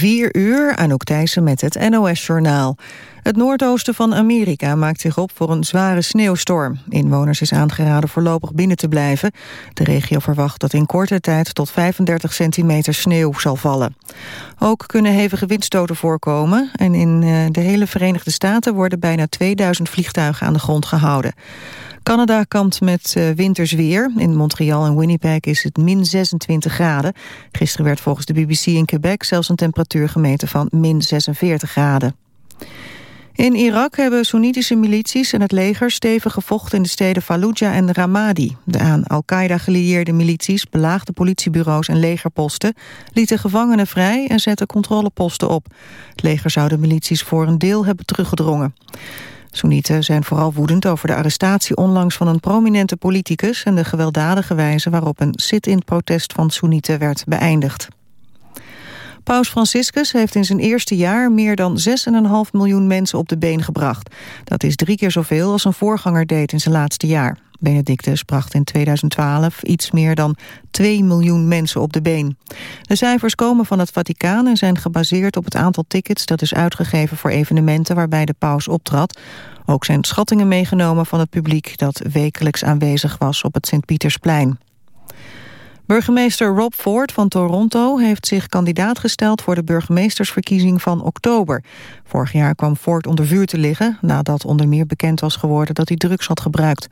4 uur, Anouk Thijssen met het NOS-journaal. Het noordoosten van Amerika maakt zich op voor een zware sneeuwstorm. Inwoners is aangeraden voorlopig binnen te blijven. De regio verwacht dat in korte tijd tot 35 centimeter sneeuw zal vallen. Ook kunnen hevige windstoten voorkomen... en in eh, de hele Verenigde Staten worden bijna 2000 vliegtuigen aan de grond gehouden. Canada kampt met uh, winters weer. In Montreal en Winnipeg is het min 26 graden. Gisteren werd volgens de BBC in Quebec zelfs een temperatuur gemeten van min 46 graden. In Irak hebben Soenitische milities en het leger stevig gevochten in de steden Fallujah en Ramadi. De aan Al-Qaeda gelieerde milities belaagden politiebureaus en legerposten, lieten gevangenen vrij en zetten controleposten op. Het leger zou de milities voor een deel hebben teruggedrongen. Soenieten zijn vooral woedend over de arrestatie onlangs van een prominente politicus en de gewelddadige wijze waarop een sit-in protest van Soenieten werd beëindigd. Paus Franciscus heeft in zijn eerste jaar meer dan 6,5 miljoen mensen op de been gebracht. Dat is drie keer zoveel als een voorganger deed in zijn laatste jaar. Benedictus bracht in 2012 iets meer dan 2 miljoen mensen op de been. De cijfers komen van het Vaticaan en zijn gebaseerd op het aantal tickets dat is uitgegeven voor evenementen waarbij de paus optrad. Ook zijn schattingen meegenomen van het publiek dat wekelijks aanwezig was op het Sint-Pietersplein. Burgemeester Rob Ford van Toronto heeft zich kandidaat gesteld voor de burgemeestersverkiezing van oktober. Vorig jaar kwam Ford onder vuur te liggen nadat onder meer bekend was geworden dat hij drugs had gebruikt.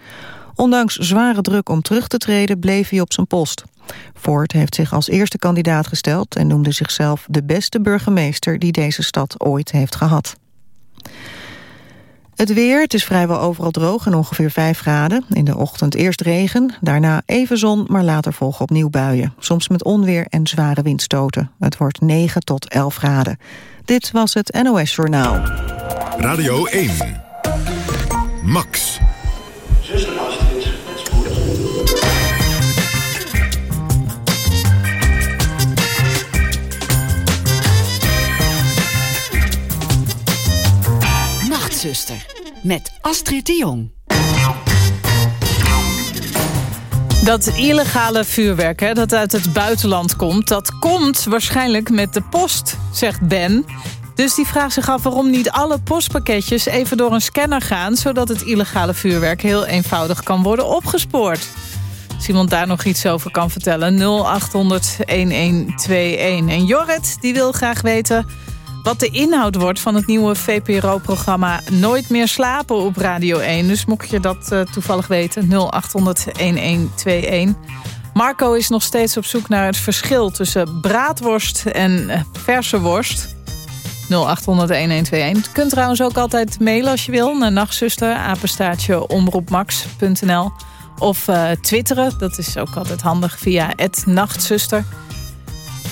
Ondanks zware druk om terug te treden bleef hij op zijn post. Ford heeft zich als eerste kandidaat gesteld en noemde zichzelf de beste burgemeester die deze stad ooit heeft gehad. Het weer, het is vrijwel overal droog en ongeveer 5 graden. In de ochtend eerst regen, daarna even zon, maar later volgen opnieuw buien. Soms met onweer en zware windstoten. Het wordt 9 tot 11 graden. Dit was het NOS Journaal. Radio 1. Max. Met Astrid de Jong. Dat illegale vuurwerk hè, dat uit het buitenland komt... dat komt waarschijnlijk met de post, zegt Ben. Dus die vraagt zich af waarom niet alle postpakketjes... even door een scanner gaan... zodat het illegale vuurwerk heel eenvoudig kan worden opgespoord. Als iemand daar nog iets over kan vertellen, 0800-1121. En Jorrit die wil graag weten wat de inhoud wordt van het nieuwe VPRO-programma Nooit meer slapen op Radio 1. Dus mocht je dat uh, toevallig weten, 0800-1121. Marco is nog steeds op zoek naar het verschil tussen braadworst en uh, verse worst. 0800-1121. Je kunt trouwens ook altijd mailen als je wil naar nachtzuster. Of uh, twitteren, dat is ook altijd handig via het.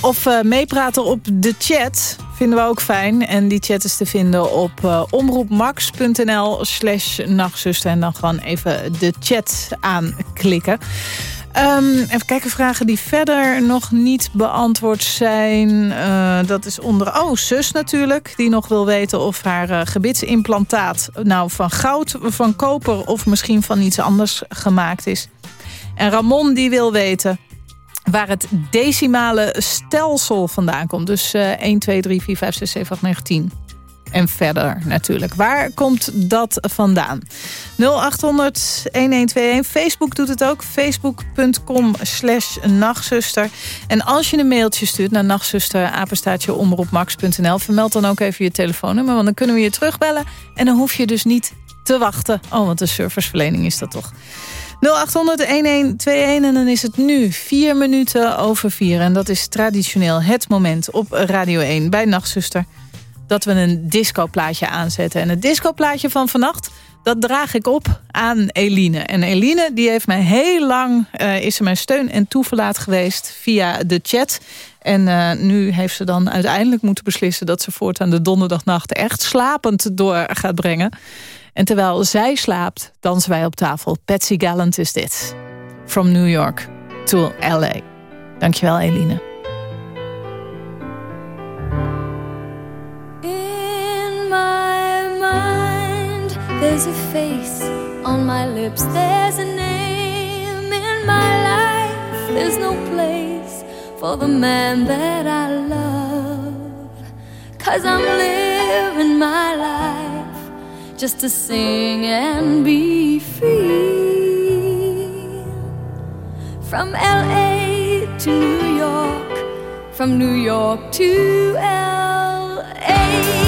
Of uh, meepraten op de chat vinden we ook fijn. En die chat is te vinden op uh, omroepmax.nl slash. En dan gewoon even de chat aanklikken. Um, even kijken, vragen die verder nog niet beantwoord zijn. Uh, dat is onder... Oh, zus natuurlijk. Die nog wil weten of haar uh, gebitsimplantaat... nou van goud, van koper of misschien van iets anders gemaakt is. En Ramon die wil weten waar het decimale stelsel vandaan komt. Dus uh, 1, 2, 3, 4, 5, 6, 7, 8, 9, 10. En verder natuurlijk. Waar komt dat vandaan? 0800 1121. Facebook doet het ook. Facebook.com slash nachtzuster. En als je een mailtje stuurt naar nachtzuster. Vermeld dan ook even je telefoonnummer. Want dan kunnen we je terugbellen. En dan hoef je dus niet te wachten. Oh, want de serviceverlening is dat toch. 0800-1121 en dan is het nu vier minuten over vier. En dat is traditioneel het moment op Radio 1 bij Nachtzuster... dat we een discoplaatje aanzetten. En het discoplaatje van vannacht, dat draag ik op aan Eline. En Eline die heeft mij heel lang, uh, is ze mijn steun en toeverlaat geweest via de chat... En uh, nu heeft ze dan uiteindelijk moeten beslissen... dat ze voortaan de donderdagnacht echt slapend door gaat brengen. En terwijl zij slaapt, dansen wij op tafel. Patsy Gallant is dit. From New York to L.A. Dankjewel, Eline. In my mind, there's a face on my lips. There's a name in my life. There's no place for the man that I love. Cause I'm living my life just to sing and be free. From LA to New York, from New York to LA.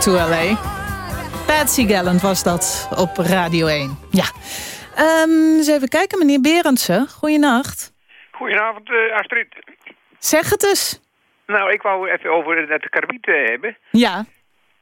To L.A. Patsy Gallant was dat op Radio 1. Ja. Ehm, eens even kijken, meneer Berendsen. Goeienacht. Goedenavond, eh, Astrid. Zeg het eens. Nou, ik wou even over het karbiet eh, hebben. Ja.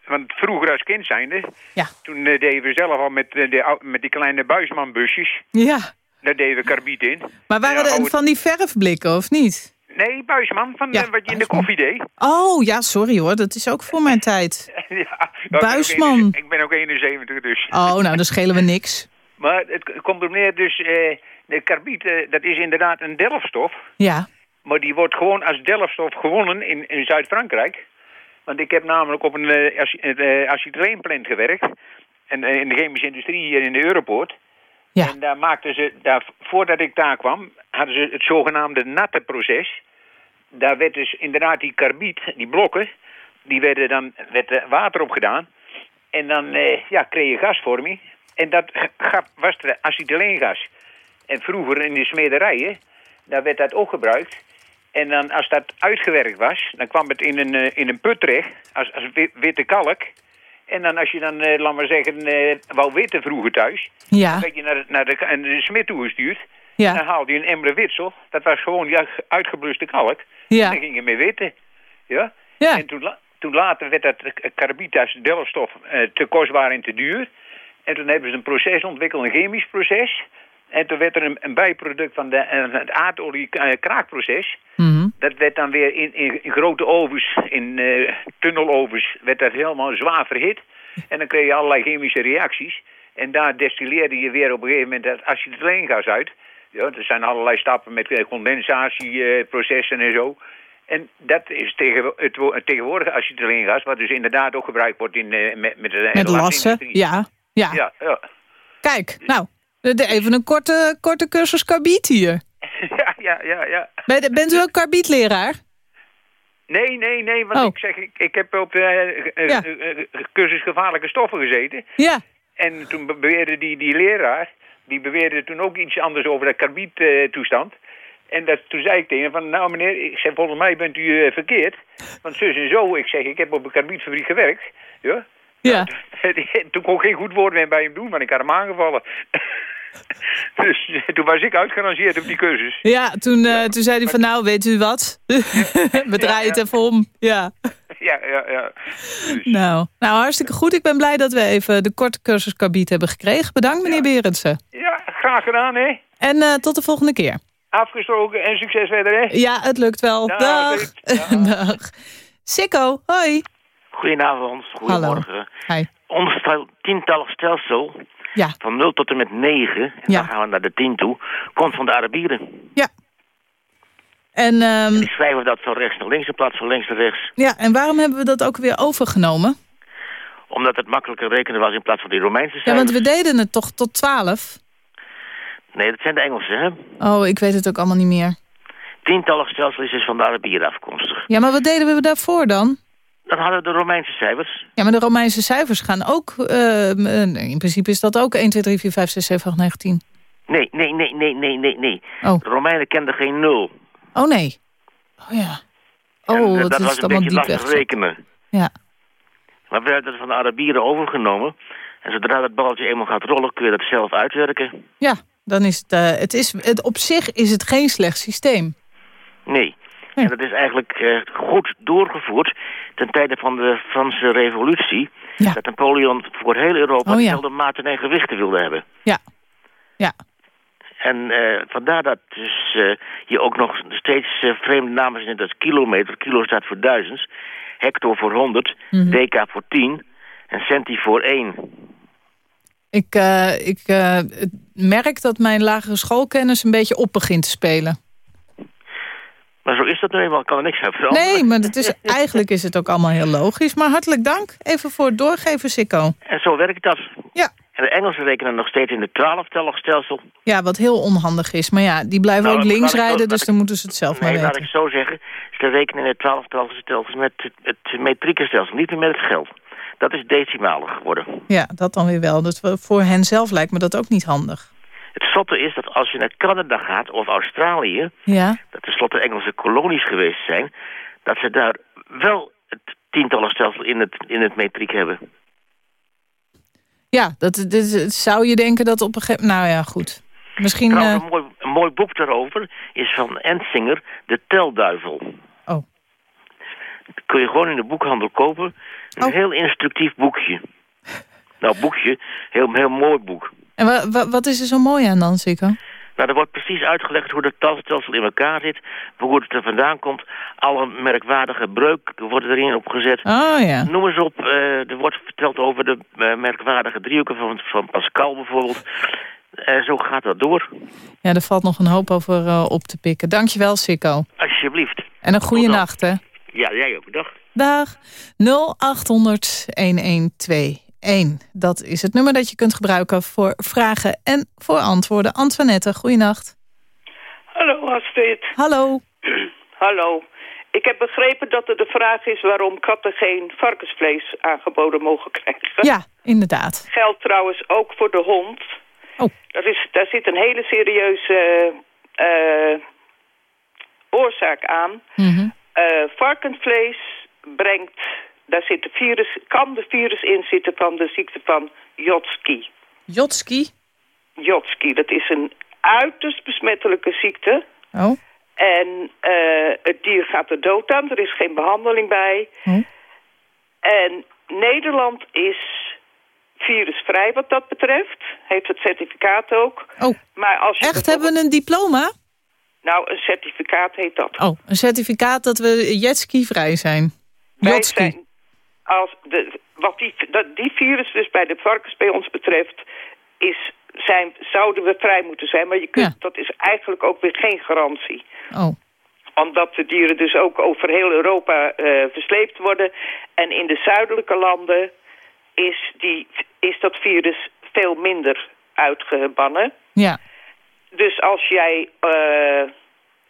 Want vroeger als kind zijnde, Ja. toen eh, deden we zelf al met, de, met die kleine buismanbusjes. Ja. Daar deden we karbiet in. Maar waren er van die verfblikken, of niet? Nee, buisman, van Ja, eh, wat je in de koffie deed. Oh, ja, sorry hoor. Dat is ook voor mijn tijd. ja, nou, ik ben ook Buisman. 71 Ik ben ook 71 dus. Oh, nou, dan schelen we niks. Maar het komt er neer, dus eh, de karbiet, eh, dat is inderdaad een delfstof. Ja. Maar die wordt gewoon als delfstof gewonnen in, in Zuid-Frankrijk. Want ik heb namelijk op een ace- eh, acetyleenplant gewerkt. En, in de chemische industrie hier in de Europoort. Ja. En daar maakten ze, daar, voordat ik daar kwam, hadden ze het zogenaamde natte proces. Daar werd dus inderdaad die karbiet, die blokken, die werden dan werd er water op gedaan. En dan eh, ja, kreeg je gasvorming. En dat was de acetyleengas. En vroeger in de smederijen, daar werd dat ook gebruikt. En dan als dat uitgewerkt was, dan kwam het in een, eh, in een put terecht, als, als wi- witte kalk. En dan als je dan, eh, laat maar zeggen, eh wou witten vroeger thuis, Ja, dan werd je naar de, naar de, naar de smid toegestuurd. En dan ja, haalde je een emmer witsel. Dat was gewoon die uit- uitgebluste kalk. Ja, dan ging je mee witten. Ja? ja. En toen, toen later werd dat karbiet als delfstof eh, te kostbaar en te duur. En toen hebben ze een proces ontwikkeld, een chemisch proces. En toen werd er een, een bijproduct van de, eh, het aardolie eh. Mhm. Dat werd dan weer in, in, in grote ovens, in tunnelovens, werd dat helemaal zwaar verhit. En dan kreeg je allerlei chemische reacties. En daar destilleerde je weer op een gegeven moment dat acetyleengas uit. Ja, er zijn allerlei stappen met condensatieprocessen en zo. En dat is tegen, het, wo- het tegenwoordige acetyleengas, wat dus inderdaad ook gebruikt wordt in, eh, met, met de Met lassen, ja, ja. Ja, ja. Kijk, nou, even een korte, korte cursus karbiet hier. ja, ja, ja, ja. Bent, bent u ook karbietleraar? Nee, nee, nee, want Oh. ik zeg, ik, ik heb op de eh, eh, Ja. cursus gevaarlijke stoffen gezeten. Ja, En toen be- beweerde die, die leraar, die beweerde toen ook iets anders over de karbiettoestand. en dat, toen zei ik tegen hem van, nou meneer, ik zeg, volgens mij bent u eh, verkeerd. Want zus en zo, ik zeg, ik heb op een karbietfabriek gewerkt. Ja. ja. toen kon ik geen goed woord meer bij hem doen, want ik had hem aangevallen. dus eh, toen was ik uitgerangeerd op die cursus. Ja, toen, eh, toen zei hij van nou, weet u wat? We draaien het even om. Ja. Ja, ja, ja. Dus, Nou, nou, hartstikke goed. Ik ben blij dat we even de korte cursus karbiet hebben gekregen. Bedankt, meneer Berendsen. ja, graag gedaan, hè. En eh, tot de volgende keer. Afgesproken en succes verder, hè. Ja, het lukt wel. Dag, Dag. Sikko, hoi. Goedenavond, goedemorgen. Hi. Ons tientallig stelsel, Ja, van 0 tot en met 9, en Ja. dan gaan we naar de 10 toe, komt van de Arabieren. ja. En, ehm, Die schrijven dat van rechts naar links in plaats van links naar rechts. ja, en waarom hebben we dat ook weer overgenomen? Omdat het makkelijker rekenen was in plaats van die Romeinse Ja, cijfers. want we deden het toch tot 12? Nee, dat zijn de Engelsen, hè? Oh, ik weet het ook allemaal niet meer. Tientallig stelsel is van de Arabieren afkomstig. Ja, maar wat deden we daarvoor dan? Dan hadden we de Romeinse cijfers. Ja, maar de Romeinse cijfers gaan ook... eh, in principe is dat ook 1, 2, 3, 4, 5, 6, 7, 8, 9, 10. Nee, nee, nee, nee, nee, nee, nee. Oh, De Romeinen kenden geen nul. oh nee. Oh ja. En, Oh, eh, wat dat is was een beetje lastig weg. rekenen. Ja. Maar we hebben het van de Arabieren overgenomen. En zodra dat balletje eenmaal gaat rollen, kun je dat zelf uitwerken. ja, dan is het... eh, het, is, het... Op zich is het geen slecht systeem. Nee. En dat is eigenlijk eh, goed doorgevoerd ten tijde van de Franse revolutie. Ja. Dat Napoleon voor heel Europa Oh, ja. dezelfde maten en gewichten wilde hebben. Ja. Ja. En eh, vandaar dat dus, eh, je ook nog steeds vreemde namen ziet als kilometer. Kilo staat voor duizend. Hector voor 100. Mhm. Deca voor 10. En centi voor 1. Ik, ik merk dat mijn lagere schoolkennis een beetje op begint te spelen. Maar zo is dat nu eenmaal. Kan er niks aan veranderen. Nee, maar het is, eigenlijk is het ook allemaal heel logisch. Maar hartelijk dank. Even voor het doorgeven, Sikko. En zo werkt dat. Ja. En de Engelsen rekenen nog steeds in de twaalftellig stelsel. Ja, wat heel onhandig is. Maar ja, die blijven Nou, ook links zo- rijden, dus ik- dan moeten ze het zelf maar Nee, laat weten. ik zo zeggen. Ze rekenen in het twaalftellig stelsel met het, het metrieke stelsel. Niet meer met het geld. Dat is decimaler geworden. Ja, dat dan weer wel. Dus voor hen zelf lijkt me dat ook niet handig. Het zotte is dat als je naar Canada gaat of Australië... Ja, dat tenslotte Engelse kolonies geweest zijn... dat ze daar wel het tientallen stelsel in het, in het metriek hebben. ja dat, dit, zou je denken dat op een gegeven Nou ja, goed. Misschien... Trouwens, eh, een, mooi, een mooi boek daarover is van Ensinger, De Telduivel. Oh. Dat kun je gewoon in de boekhandel kopen. Een Oh. heel instructief boekje. Nou, boekje, heel, heel mooi boek. En wa, wa- wat is er zo mooi aan dan, Sikko? Nou, er wordt precies uitgelegd hoe het talstelsel in elkaar zit, hoe het er vandaan komt. Alle merkwaardige breuk worden erin opgezet. Oh ja. Noem eens op, eh, er wordt verteld over de eh, merkwaardige driehoeken van, van Pascal bijvoorbeeld. Eh, zo gaat dat door. Ja, er valt nog een hoop over op te pikken. Dankjewel, Sikko. Alsjeblieft. En een goede nacht, hè. Ja, jij ook. Dag. Dag 0800-1121. Dat is het nummer dat je kunt gebruiken voor vragen en voor antwoorden. Antoinette, goeienacht. Hallo Astrid. Hallo. Hallo. Ik heb begrepen dat er de vraag is waarom katten geen varkensvlees aangeboden mogen krijgen. Ja, inderdaad. Geldt trouwens ook voor de hond. Oh. Dat is, daar zit een hele serieuze eh, oorzaak aan. Eh, varkensvlees brengt, daar zit de virus, kan de virus in zitten van de ziekte van Jotski. Jotski. Jotski, dat is een uiterst besmettelijke ziekte. Oh. En eh, het dier gaat er dood aan, er is geen behandeling bij. Hm. En Nederland is virusvrij wat dat betreft. Heeft het certificaat ook. Oh, Maar als je echt? Hebben we een diploma? Nou, een certificaat heet dat. Oh, een certificaat dat we jetski-vrij zijn. Wij Jotski. zijn, als de, wat die, dat, die virus dus bij de varkens bij ons betreft, is, zijn, zouden we vrij moeten zijn. Maar je kunt, Ja. dat is eigenlijk ook weer geen garantie. Oh, Omdat de dieren dus ook over heel Europa eh, versleept worden. En in de zuidelijke landen is, die, is dat virus veel minder uitgebannen. ja. Dus als jij eh,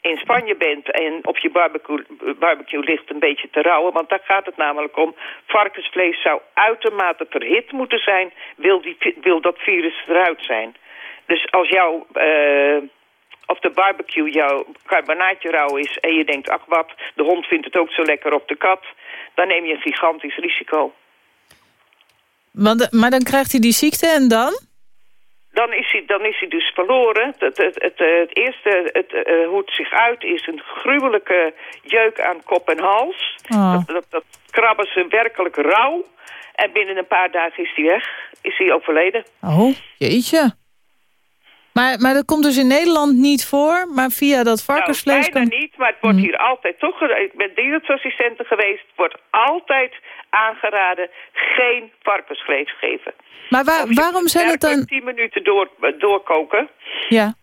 in Spanje bent en op je barbecue, barbecue ligt een beetje te rauwen... want daar gaat het namelijk om. Varkensvlees zou uitermate verhit moeten zijn... wil, die, wil dat virus eruit zijn. Dus als jouw... eh, op de barbecue jouw carbonaatje rauw is en je denkt... ach wat, de hond vindt het ook zo lekker op de kat... dan neem je een gigantisch risico. Eh, maar dan krijgt hij die ziekte en dan? Dan is hij, dan is hij dus verloren. Het, het, het, eh, het eerste, het, eh, hoe het zich uit, is een gruwelijke jeuk aan kop en hals. Oh. Dat, dat, dat krabben ze werkelijk rauw. En binnen een paar dagen is hij weg. Is hij overleden. Oh, jeetje. Maar, maar dat komt dus in Nederland niet voor, maar via dat varkensvlees... Nou, bijna kan- niet, maar het wordt Mhm. hier altijd toch... Ik ben dierartsassistente geweest. Het wordt altijd aangeraden geen varkensvlees geven. Maar waar- waarom zijn het dan... 10 minuten door, doorkoken. Ja,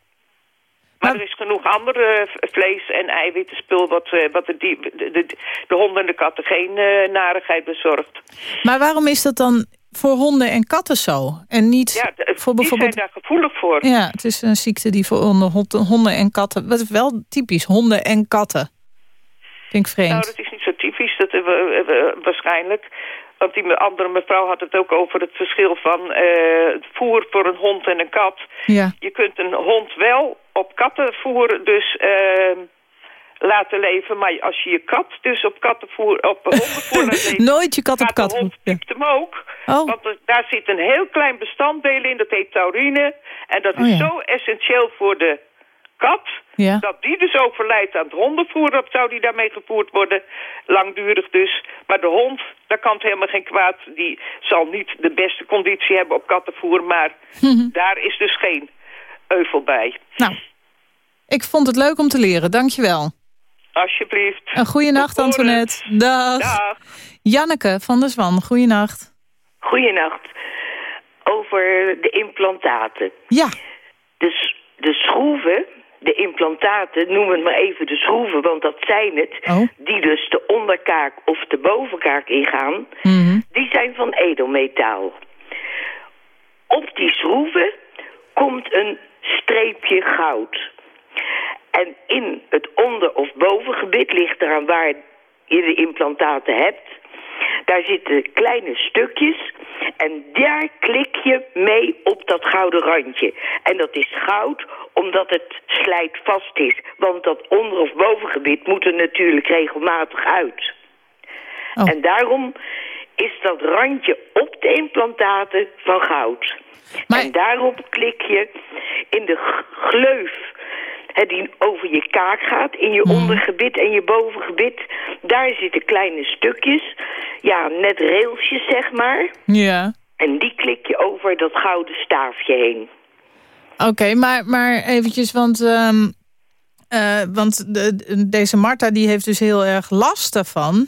Maar er is genoeg andere vlees- en eiwittenspul... wat, eh, wat de, die, de, de, de honden en de katten geen eh, narigheid bezorgt. maar waarom is dat dan voor honden en katten zo? En niet Ja, de- voor die bijvoorbeeld... zijn daar gevoelig voor. Ja, het is een ziekte die voor honden, hond- honden en katten... Wat is wel typisch, honden en katten. Vind ik vreemd. Nou, dat is niet zo typisch, dat, eh, wa- wa- waarschijnlijk. Want die andere mevrouw had het ook over het verschil van het voer voor een hond en een kat. Ja. Je kunt een hond wel op kattenvoer dus eh, laten leven. Maar als je je kat dus op kattenvoer, op hondenvoer laat leven... Nooit je kat op kat. hond Ja. piept hem ook. Oh. Want er- daar zit een heel klein bestanddeel in, dat heet taurine. En dat Oh is ja. zo essentieel voor de kat... Ja. dat die dus overlijdt aan het hondenvoer... dat zou die daarmee gevoerd worden, langdurig dus. Maar de hond, daar kan het helemaal geen kwaad. Die zal niet de beste conditie hebben op kattenvoer... maar daar is dus geen euvel bij. Nou, ik vond het leuk om te leren. Dankjewel. Alsjeblieft. Een goede nacht, Antoinette. Dag. Dag. Janneke van der Zwan, goeienacht. Goeienacht. Over de implantaten. Ja, De, s- de schroeven, de implantaten, noemen we het maar even de schroeven, want dat zijn het. Oh. Die dus de onderkaak of de bovenkaak ingaan, Mhm. die zijn van edelmetaal. Op die schroeven komt een streepje goud. En in het onder- of bovengebit ligt eraan waar je de implantaten hebt. Daar zitten kleine stukjes en daar klik je mee op dat gouden randje. En dat is goud omdat het slijtvast is. Want dat onder- of bovengebit moet er natuurlijk regelmatig uit. Oh. En daarom is dat randje op de implantaten van goud. Maar- En daarop klik je in de gleuf hè, die over je kaak gaat, in je ondergebit en je bovengebit. Daar zitten kleine stukjes, ja, net railsjes zeg maar. ja. En die klik je over dat gouden staafje heen. Oké, maar, maar eventjes, want, ehm, eh, want de- deze Marta die heeft dus heel erg last daarvan.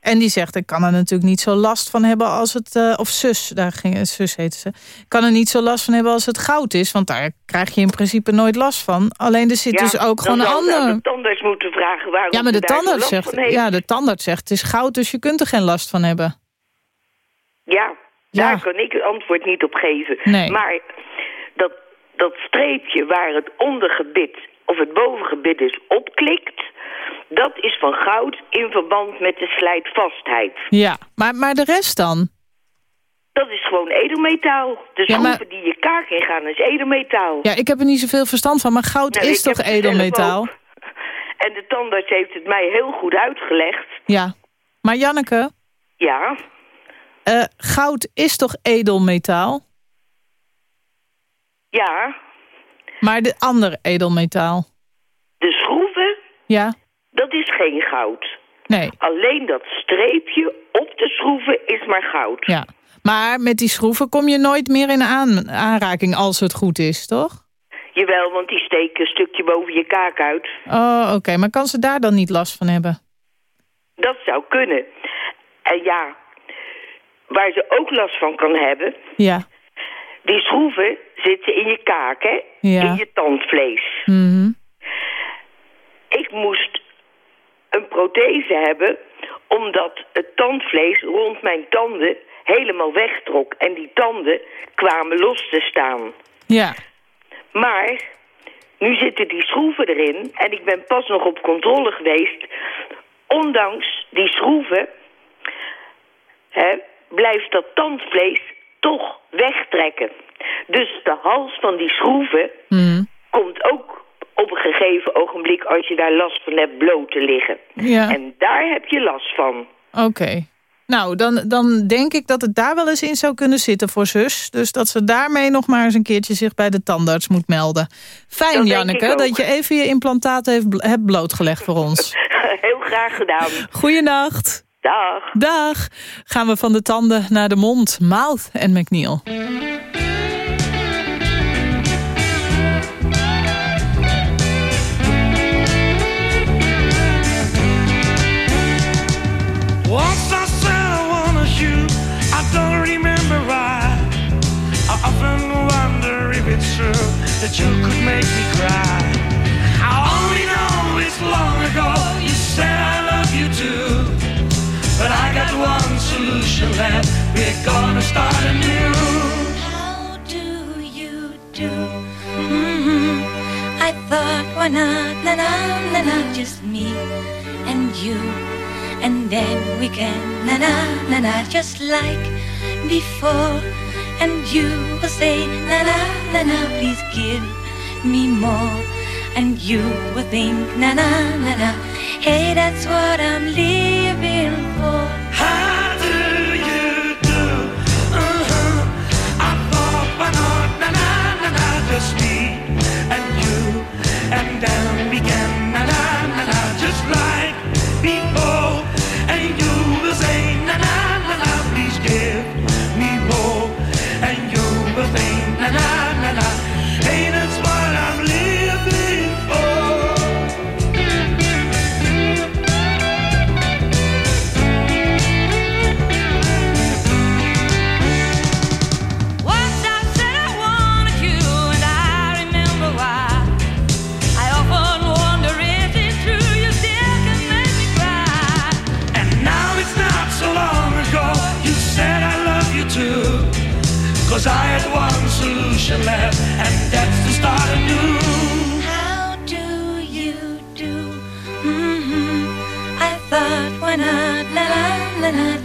En die zegt, ik kan er natuurlijk niet zo last van hebben als het... eh, of zus, daar ging zus heette ze. Ik kan er niet zo last van hebben als het goud is. Want daar krijg je in principe nooit last van. Alleen er zit dus ook gewoon een ander... de tandarts moeten vragen waarom Ja, maar de tandarts zegt, ja, de tandarts zegt, het is goud, dus je kunt er geen last van hebben. Ja, Ja. daar kan ik het antwoord niet op geven. Nee. Maar dat, dat streepje waar het ondergebit of het bovengebit is opklikt... dat is van goud in verband met de slijtvastheid. Ja, maar, maar de rest dan? Dat is gewoon edelmetaal. De Ja, maar- schroeven die je kaak in gaan is edelmetaal. Ja, ik heb er niet zoveel verstand van, maar goud Nou, is toch edelmetaal? En de tandarts heeft het mij heel goed uitgelegd. Ja. Maar Janneke, Ja, eh, goud is toch edelmetaal? ja. Maar de andere edelmetaal? De schroeven, Ja? Dat is geen goud. Nee. Alleen dat streepje op de schroeven is maar goud. Ja. Maar met die schroeven kom je nooit meer in aan, aanraking als het goed is, toch? Jawel, want die steken een stukje boven je kaak uit. Oh, oké. Maar kan ze daar dan niet last van hebben? Dat zou kunnen. En ja, waar ze ook last van kan hebben... Ja. die schroeven zitten in je kaak, hè? Ja. In je tandvlees. Mhm. Ik moest een prothese hebben... omdat het tandvlees rond mijn tanden helemaal wegtrok. En die tanden kwamen los te staan. Ja. Maar nu zitten die schroeven erin en ik ben pas nog op controle geweest. Ondanks die schroeven hè, blijft dat tandvlees toch wegtrekken. Dus de hals van die schroeven Mhm. komt ook op een gegeven ogenblik als je daar last van hebt bloot te liggen. Ja. En daar heb je last van. Oké. Nou, dan, dan denk ik dat het daar wel eens in zou kunnen zitten voor zus. Dus dat ze daarmee nog maar eens een keertje zich bij de tandarts moet melden. Fijn, Dat Janneke, dat je even je implantaat heeft, hebt blootgelegd voor ons. Heel graag gedaan. Goeienacht. Dag. Dag. Gaan we van de tanden naar de mond. Mouth en McNeil. Once I said I wanna shoot, I don't remember why. I often wonder if it's true that you could make me cry. I only know it's long ago you said I love you too. But I got one solution left, we're gonna start anew. How do you do? hmm I thought, why not, na na na na, just me and you, and then we can na na na na, just like before. And you will say, na na na na, please give me more. And you will think, na na na na, hey, that's what I'm living for. How do you do? Uh-huh. I thought, why not, na na na na, just me and you, and then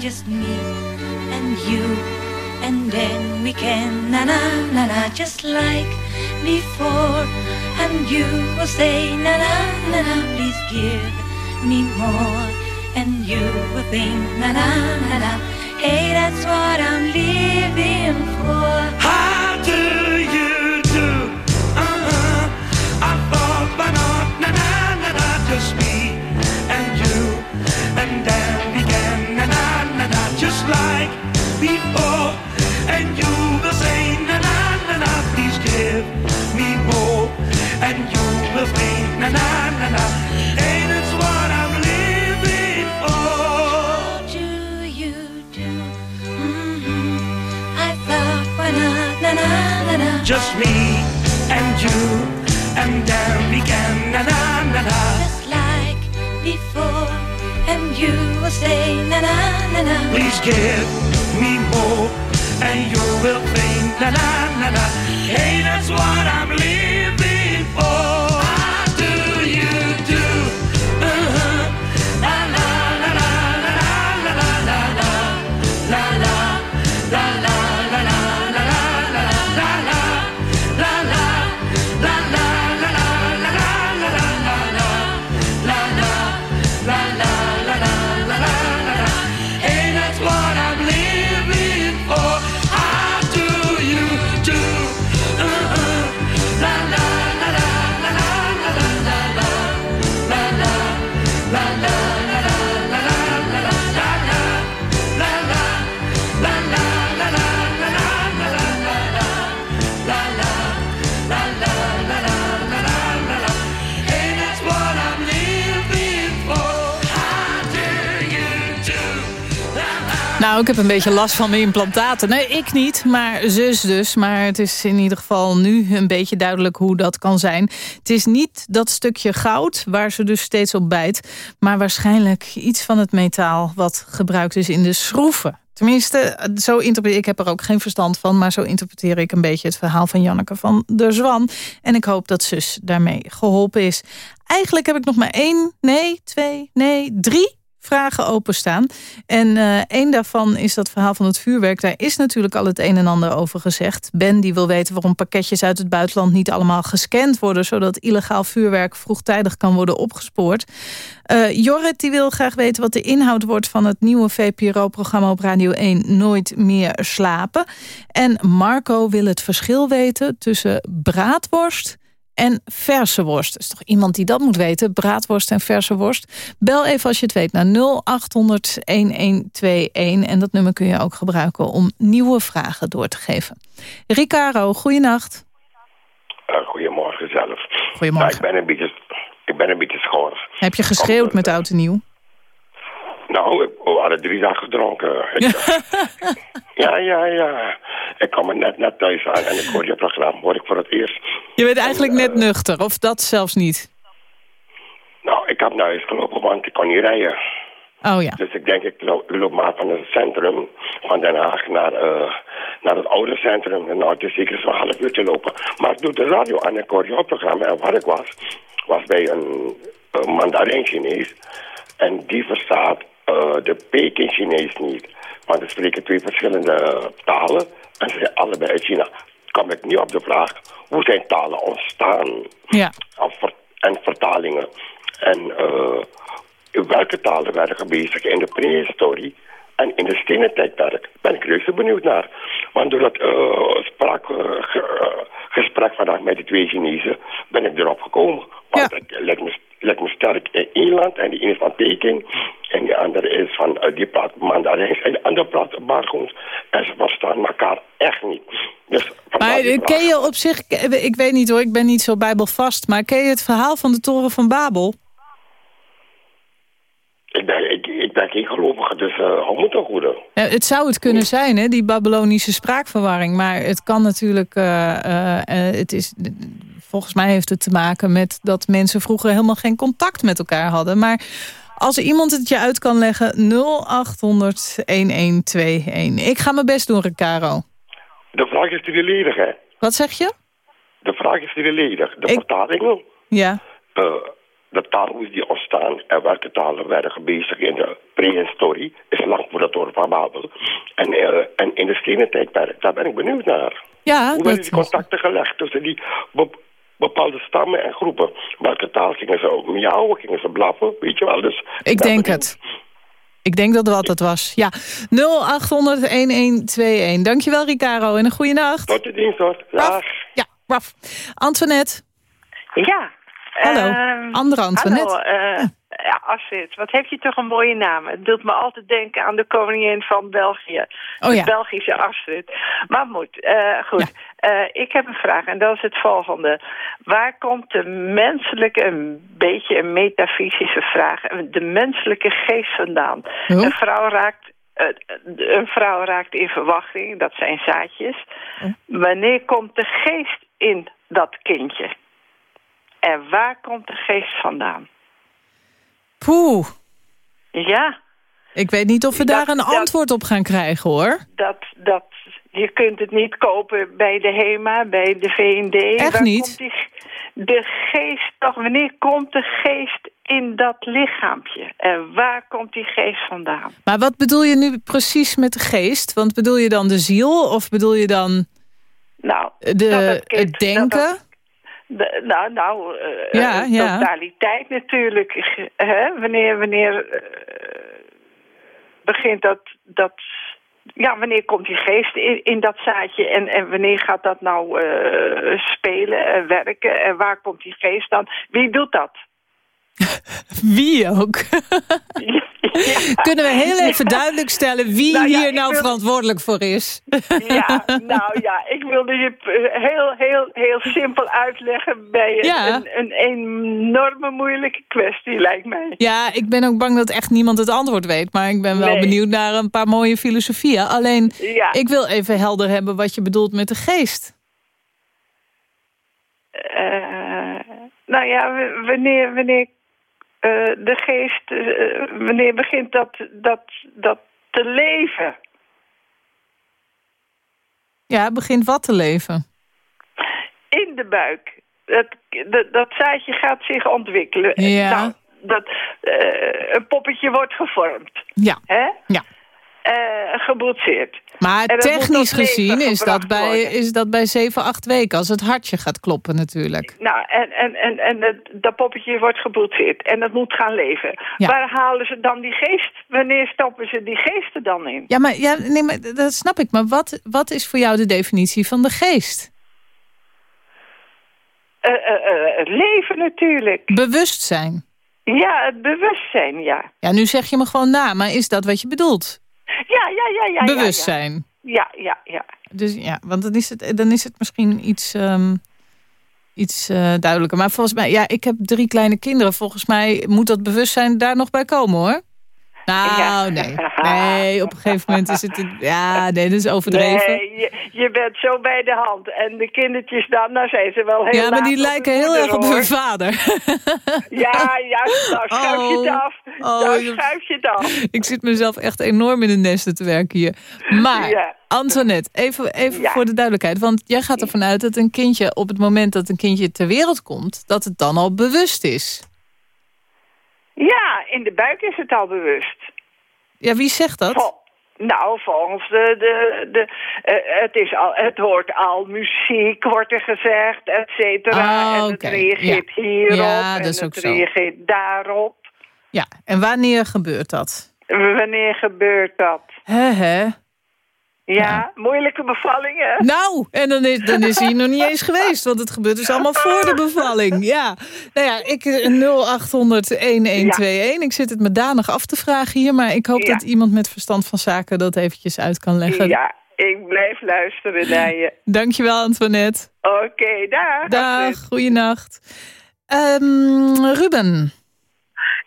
just me and you, and then we can na na na na, just like before. And you will say, na na na na, please give me more. And you will think, na na na na, hey, that's what I'm living for. How do een beetje last van mijn implantaten. Nee, ik niet, maar zus dus. Maar het is in ieder geval nu een beetje duidelijk hoe dat kan zijn. Het is niet dat stukje goud waar ze dus steeds op bijt... maar waarschijnlijk iets van het metaal wat gebruikt is in de schroeven. Tenminste, zo interpreteer ik heb er ook geen verstand van... maar zo interpreteer ik een beetje het verhaal van Janneke van der Zwan. En ik hoop dat zus daarmee geholpen is. Eigenlijk heb ik nog maar één, nee, twee, nee, drie vragen openstaan. En eh één daarvan is dat verhaal van het vuurwerk. Daar is natuurlijk al het een en ander over gezegd. Ben die wil weten waarom pakketjes uit het buitenland niet allemaal gescand worden... zodat illegaal vuurwerk vroegtijdig kan worden opgespoord. Eh, Jorrit die wil graag weten wat de inhoud wordt van het nieuwe VPRO-programma op Radio 1 Nooit meer slapen. En Marco wil het verschil weten tussen braadworst en verse worst. Dat is toch iemand die dat moet weten, braadworst en verse worst. Bel even als je het weet naar 0800-1121 en dat nummer kun je ook gebruiken om nieuwe vragen door te geven. Ricaro, goeienacht. Uh, goedemorgen zelf. Goedemorgen. Ik, ben een beetje, ik ben een beetje schor. Heb je geschreeuwd met oud en nieuw? Nou, we hadden drie dagen gedronken. Ja, ja, ja. Ik kwam er net, net thuis aan en ik hoor je programma hoor ik voor het eerst. Je bent eigenlijk net nuchter, of dat zelfs niet? Nou, ik heb naar huis gelopen, want ik kon niet rijden. Oh ja. Dus ik denk, ik lo- loop maar van het centrum van Den Haag naar, eh, naar het oude centrum. En nou, het is zeker zo'n half uurtje lopen. Maar ik doe de radio aan en ik hoor jouw programma. En waar ik was, was bij een, een mandarijn Chinees. En die verstaat eh, de Peking Chinees niet. Want ze spreken twee verschillende talen. En ze zijn allebei uit China. Kom ik niet op de vraag, hoe zijn talen ontstaan? Ja. En vertalingen. En eh, in welke talen werden gebezigd in de prehistorie en in de stenen tijdperk? Ben ik reuze benieuwd naar. Want door dat eh, spraak, eh, eh, gesprek vandaag met die twee Chinezen ben ik erop gekomen. Want het lijkt me, lijkt me sterk in één land en die ene is van Peking andere is van uh, die praat Mandarijn en de andere praat Bargoens. En ze verstaan elkaar echt niet. Dus Maar eh, ken je op zich, ik weet niet hoor, ik ben niet zo bijbelvast... maar ken je het verhaal van de toren van Babel? ik ben, ik, ik ben geen gelovige, dus uh, moet een goede. Ja, het zou het kunnen zijn, hè, die Babylonische spraakverwarring. Maar het kan natuurlijk... eh, eh, eh, het is, volgens mij heeft het te maken met dat mensen vroeger helemaal geen contact met elkaar hadden. Maar als er iemand het je uit kan leggen, 0800-1121. Ik ga mijn best doen, Recaro. De vraag is tweeledig, hè? Wat zeg je? De vraag is tweeledig. De vertalingen, Ja. uh, de taal hoe die ontstaan en welke talen werden gebezigd in de prehistorie, is lang voor toren van Babel. En, uh, en in de stenen tijdperk, daar ben ik benieuwd naar. Ja, hoe werden die contacten gelegd tussen die bepaalde stammen en groepen? Welke taal gingen ze miauwen, gingen ze blaffen, weet je wel? Dus ik denk het. Ik denk dat wat het was. Ja, 0800-1121. Dankjewel, Ricaro. En een goede nacht. Tot de dienst, hoor. Dag. Ja, waf. Antoinette. Ja. Hallo, uh, andere Antoinette. Hallo, uh, ja, Astrid, wat heb je toch een mooie naam. Het doet me altijd denken aan de koningin van België. Oh, ja. De Belgische Astrid. Maar moet, uh, goed. Ja. Uh, ik heb een vraag en dat is het volgende. Waar komt de menselijke, een beetje een metafysische vraag... de menselijke geest vandaan? Oh. Een vrouw raakt eh, een vrouw raakt in verwachting, dat zijn zaadjes. Wanneer komt de geest in dat kindje? En waar komt de geest vandaan? Poeh. Ja, Ik weet niet of we Dat- daar een dat- antwoord op gaan krijgen, hoor. dat, dat, je kunt het niet kopen bij de HEMA, bij de V&D. Echt Waar niet? Komt die, de geest, toch, wanneer komt de geest in dat lichaampje? En waar komt die geest vandaan? Maar wat bedoel je nu precies met de geest? Want bedoel je dan de ziel of bedoel je dan Nou, de, het kind- het denken? De- nou, nou, eh, Ja, eh, ja. totaliteit natuurlijk. Hè? Wanneer, wanneer eh, begint dat, dat... Ja, wanneer komt die geest in, in dat zaadje en, en wanneer gaat dat nou spelen en werken en waar komt die geest dan? Wie doet dat? Wie ook? Kunnen we heel even duidelijk stellen wie Nou ja, hier nou wil- verantwoordelijk voor is? Ja, nou ja, ik wilde je eh, heel, heel, heel simpel uitleggen bij een, Ja. een, een enorme moeilijke kwestie, lijkt mij. Ja, ik ben ook bang dat echt niemand het antwoord weet. Maar ik ben wel Nee. benieuwd naar een paar mooie filosofieën. Alleen, ik wil even helder hebben wat je bedoelt met de geest. Eh, nou ja, wanneer, wanneer de geest, eh, wanneer begint dat, dat, dat te leven? Ja, begint wat te leven. In de buik. Dat, dat, dat zaadje gaat zich ontwikkelen. Ja. Nou, dat, eh, een poppetje wordt gevormd. Ja. Hè? Ja. Eh, geboetseerd. Maar technisch gezien is dat, bij, worden. is dat bij 7, 8 weken. Als het hartje gaat kloppen natuurlijk. Nou, en, en, en, en dat, dat poppetje wordt geboetseerd. En dat moet gaan leven. Ja. Waar halen ze dan die geest? Wanneer stoppen ze die geesten dan in? Ja, maar, ja, nee, maar dat snap ik. Maar wat, wat is voor jou de definitie van de geest? Het leven natuurlijk. Bewustzijn. Ja, het bewustzijn, ja. Ja, nu zeg je me gewoon na, maar is dat wat je bedoelt? Ja, ja, Bewustzijn. Ja, ja, ja. Dus ja, want dan is het, dan is het misschien iets, ehm, iets eh, duidelijker. Maar volgens mij, ja, ik heb drie kleine kinderen. Volgens mij moet dat bewustzijn daar nog bij komen, hoor. Nou, nee. Nee, op een gegeven moment is het... Ja, nee, dat is overdreven. Nee, je, je bent zo bij de hand. En de kindertjes dan, nou zijn ze wel heel ja, maar die lijken heel moeder, erg op hoor. hun vader. Ja, ja, nou schuif je het Oh. af. Oh, nou schuif je het af. Ik zit mezelf echt enorm in de nesten te werken hier. Maar, Ja. Antoinette, even, even Ja. voor de duidelijkheid. Want jij gaat ervan uit dat een kindje, op het moment dat een kindje ter wereld komt... dat het dan al bewust is. Ja, in de buik is het al bewust. Ja, wie zegt dat? Vol- nou, volgens de... de, de eh, het, is al, het hoort al muziek, wordt er gezegd, et cetera. Ah, en het reageert ja. hierop Ja, en dat is het ook zo. reageert daarop. Ja, en wanneer gebeurt dat? Wanneer gebeurt dat? Hè? Ja, moeilijke bevallingen. Nou, en dan is, dan is hij nog niet eens geweest. Want het gebeurt dus allemaal voor de bevalling. Ja, nou ja, ik eh, 0800-1121. Ik zit het me danig af te vragen hier. Maar ik hoop Ja. dat iemand met verstand van zaken dat eventjes uit kan leggen. Ja, ik blijf luisteren naar je. Dankjewel, Antoinette. Oké, dag. Dag, goeienacht. Ehm, Ruben,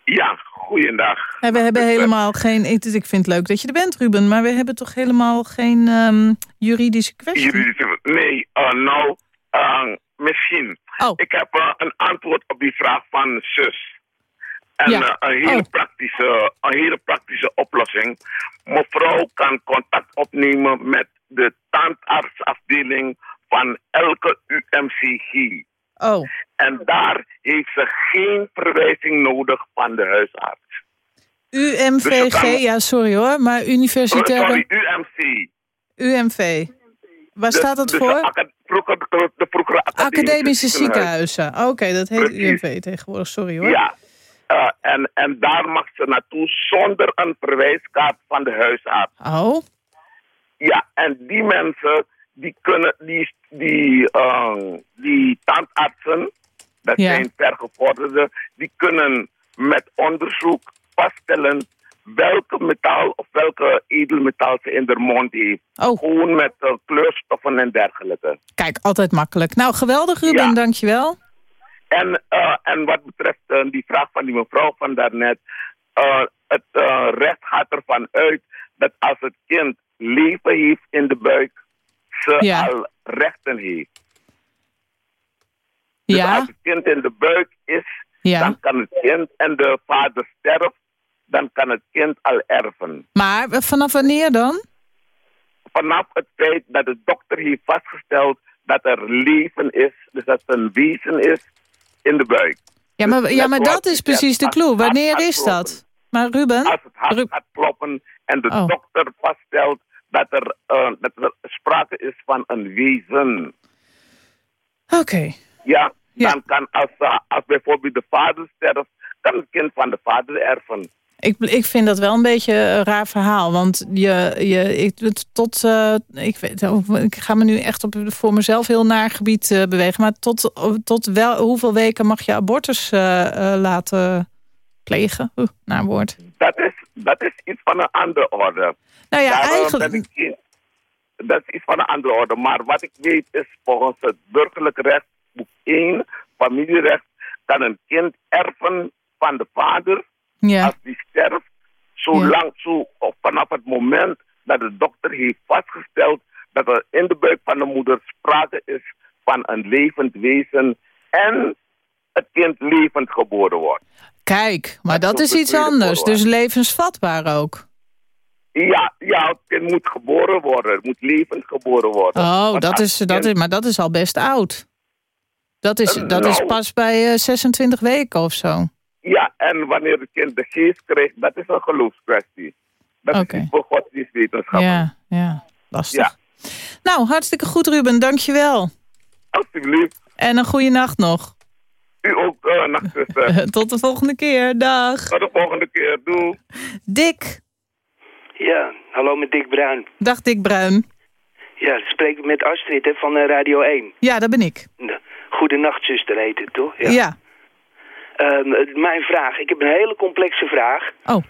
Ja, goeiedag. eh, we hebben helemaal geen... Ik vind het leuk dat je er bent, Ruben. Maar we hebben toch helemaal geen ehm, juridische kwestie? Juridische, nee, eh, nou, eh, misschien. Oh. Ik heb eh, een antwoord op die vraag van zus. En Ja. een, hele Oh. praktische, een hele praktische oplossing. Mevrouw kan contact opnemen met de tandartsafdeling van elke UMC hier. Oh, En daar heeft ze geen verwijzing nodig van de huisarts. UMVG, Dus ja sorry hoor, maar universitaire... sorry, UMC. UMV. Waar De- staat dat dus voor? De, Academische ziekenhuizen. Oké, dat heet Precies. UMV tegenwoordig, sorry hoor. Ja. Eh, en, en daar mag ze naartoe zonder een verwijskaart van de huisarts. Oh, Ja, en die mensen, die kunnen, die, die, eh, die tandartsen, dat Ja. zijn vergevorderde, die kunnen met onderzoek vaststellen welke metaal of welke edelmetaal ze in de mond heeft. Oh. Gewoon met eh, kleurstoffen en dergelijke. kijk, altijd makkelijk. Nou, geweldig Ruben, Ja. dankjewel. En, eh, en wat betreft eh, die vraag van die mevrouw van daarnet, het recht gaat ervan uit dat als het kind leven heeft in de buik, ze Ja. al rechten heeft. Dus Ja, als het kind in de buik is, ja. dan kan het kind en de vader sterft, dan kan het kind al erven. Maar vanaf wanneer dan? Vanaf het feit dat de dokter heeft vastgesteld dat er leven is, dus dat er een wezen is in de buik. Ja, maar, Dus ja, maar dat is precies de clue. Wanneer is dat? Maar Ruben? Als het hart gaat kloppen en de Oh. dokter vaststelt dat er, eh, dat er sprake is van een wezen. Oké. Ja, dan kan als, eh, als bijvoorbeeld de vader sterft, kan het kind van de vader erven. Ik, ik vind dat wel een beetje een raar verhaal. Want je, je, ik, tot, eh, ik, weet, oh, ik ga me nu echt op voor mezelf heel naar gebied eh, bewegen. Maar tot, tot wel, hoeveel weken mag je abortus laten plegen? Oeh, naar woord. Dat is, dat is iets van een andere orde. Nou ja, Daarom eigenlijk- ik in- dat is iets van een andere orde. Maar wat ik weet is volgens het burgerlijk recht, boek 1, familierecht, kan een kind erven van de vader Ja. als die sterft. Zolang, zo, of vanaf het moment dat de dokter heeft vastgesteld dat er in de buik van de moeder sprake is van een levend wezen en het kind levend geboren wordt. Kijk, maar dat is iets anders. Dus levensvatbaar ook. Ja, ja, het kind moet geboren worden. Het moet levend geboren worden. Oh, Want dat is, dat kind- is, maar dat is al best oud. Dat is, Eh, dat is nou. pas bij eh, 26 weken of zo. Ja, en wanneer het kind de geest krijgt, dat is een geloofskwestie. Dat Oké. is voor godsdienstwetenschappen. Ja, ja, lastig. Ja, Nou, hartstikke goed Ruben, dankjewel. alsjeblieft. En een goede nacht nog. U ook, uh, nachtzuster. Tot de volgende keer, dag. Tot de volgende keer. Doei. Dick. Ja, hallo met Dick Bruin. Dag Dick Bruin. Ja, ik spreek met Astrid hè, van eh, Radio 1. Ja, dat ben ik. Goedenacht, zuster heet het, toch? Ja. Ehm, eh, mijn vraag, ik heb een hele complexe vraag. Oh.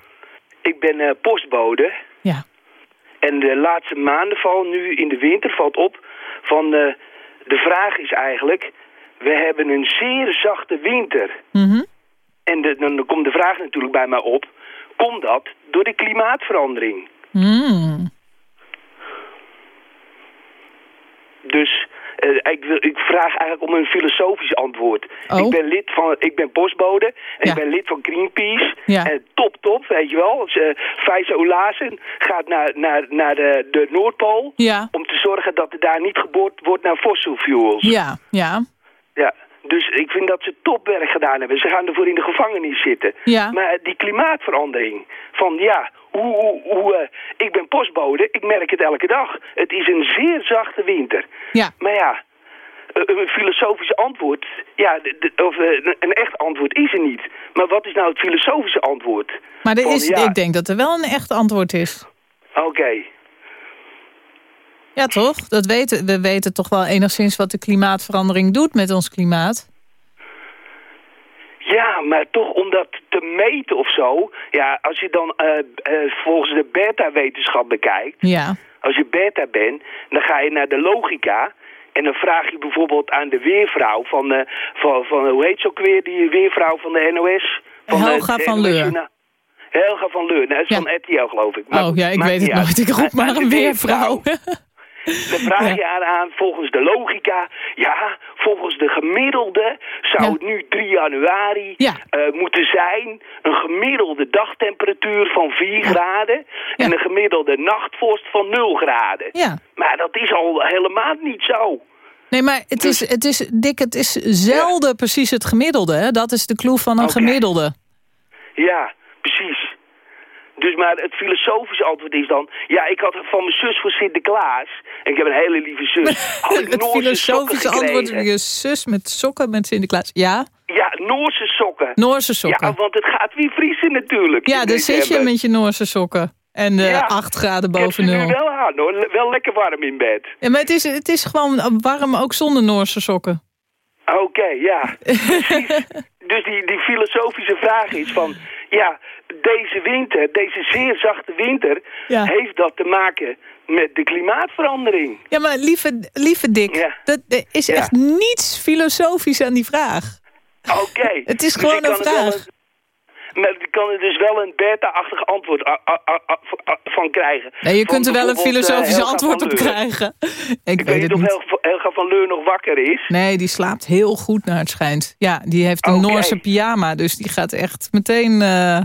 Ik ben eh, postbode. Ja. En de laatste maanden vallen nu in de winter valt op van... eh, de vraag is eigenlijk, we hebben een zeer zachte winter. Mhm. En de, dan, komt de vraag natuurlijk bij mij op, komt dat door de klimaatverandering? Hmm. Dus eh, ik, wil, ik vraag eigenlijk om een filosofisch antwoord. Oh. Ik ben lid van, ik ben postbode en ik ben lid van Greenpeace. Ja. En top, top, weet je wel. Dus, uh, Fijse Olazen gaat naar, naar, naar de, de Noordpool Ja. om te zorgen dat er daar niet geboord wordt naar fossil fuels. Ja, ja. Ja, dus ik vind dat ze topwerk gedaan hebben. Ze gaan ervoor in de gevangenis zitten. Ja. Maar die klimaatverandering, van ja, hoe, hoe, hoe, eh, ik ben postbode, ik merk het elke dag. Het is een zeer zachte winter. Ja. Maar ja, eh, een filosofisch antwoord, ja, of eh, een echt antwoord is er niet. Maar wat is nou het filosofische antwoord? Maar er Van, is, ja, ik denk dat er wel een echt antwoord is. Oké. Ja, toch? Dat weten, we weten toch wel enigszins wat de klimaatverandering doet met ons klimaat. Ja, maar toch om dat te meten of zo. Ja, als je dan eh, eh, volgens de beta-wetenschap bekijkt. Ja. Als je beta bent, dan ga je naar de logica. En dan vraag je bijvoorbeeld aan de weervrouw van, eh, van, van hoe heet ze ook weer, die weervrouw van de NOS? Van Helga de van Leur. Helga van Leur, nou, dat is van RTL geloof ik. Maar oh ja, ik weet het uit. nooit. Ik roep maar een weervrouw. Dan vraag je aan, aan volgens de logica. Ja, volgens de gemiddelde zou het nu 3 januari eh, moeten zijn. Een gemiddelde dagtemperatuur van 4 graden. En een gemiddelde nachtvorst van 0 graden. Ja. Maar dat is al helemaal niet zo. Nee, maar het is, het is, Dick, het is zelden precies het gemiddelde. Hè? Dat is de clue van een gemiddelde. Ja, precies. Dus maar het filosofische antwoord is dan... Ja, ik had van mijn zus voor Sinterklaas... en ik heb een hele lieve zus... had ik Het filosofische antwoord gekregen. je zus met sokken met Sinterklaas. Ja? Ja, Noorse sokken. Noorse sokken. Ja, want het gaat weer vriezen natuurlijk. Ja, daar zit je met je Noorse sokken. En eh Ja. 8 graden Ik heb boven ze nu nul. wel aan hoor. Wel lekker warm in bed. Ja, maar het is, het is gewoon warm ook zonder Noorse sokken. Oké, ja. Dus die, die filosofische vraag is van... Ja, deze winter, deze zeer zachte winter... Ja. heeft dat te maken met de klimaatverandering. Ja, maar lieve, lieve Dick, dat, er is Ja. echt niets filosofisch aan die vraag. Oké. Het is Dus gewoon een vraag. Maar ik kan er dus wel een beta-achtig antwoord a- a- a- a- van krijgen. Nee, je kunt er wel een eh, filosofisch Helga antwoord op krijgen. Ik, Ik weet weet niet het of niet. Helga, Helga van Leur nog wakker is. Nee, die slaapt heel goed naar het schijnt. Ja, die heeft een. Noorse pyjama, dus die gaat echt meteen eh,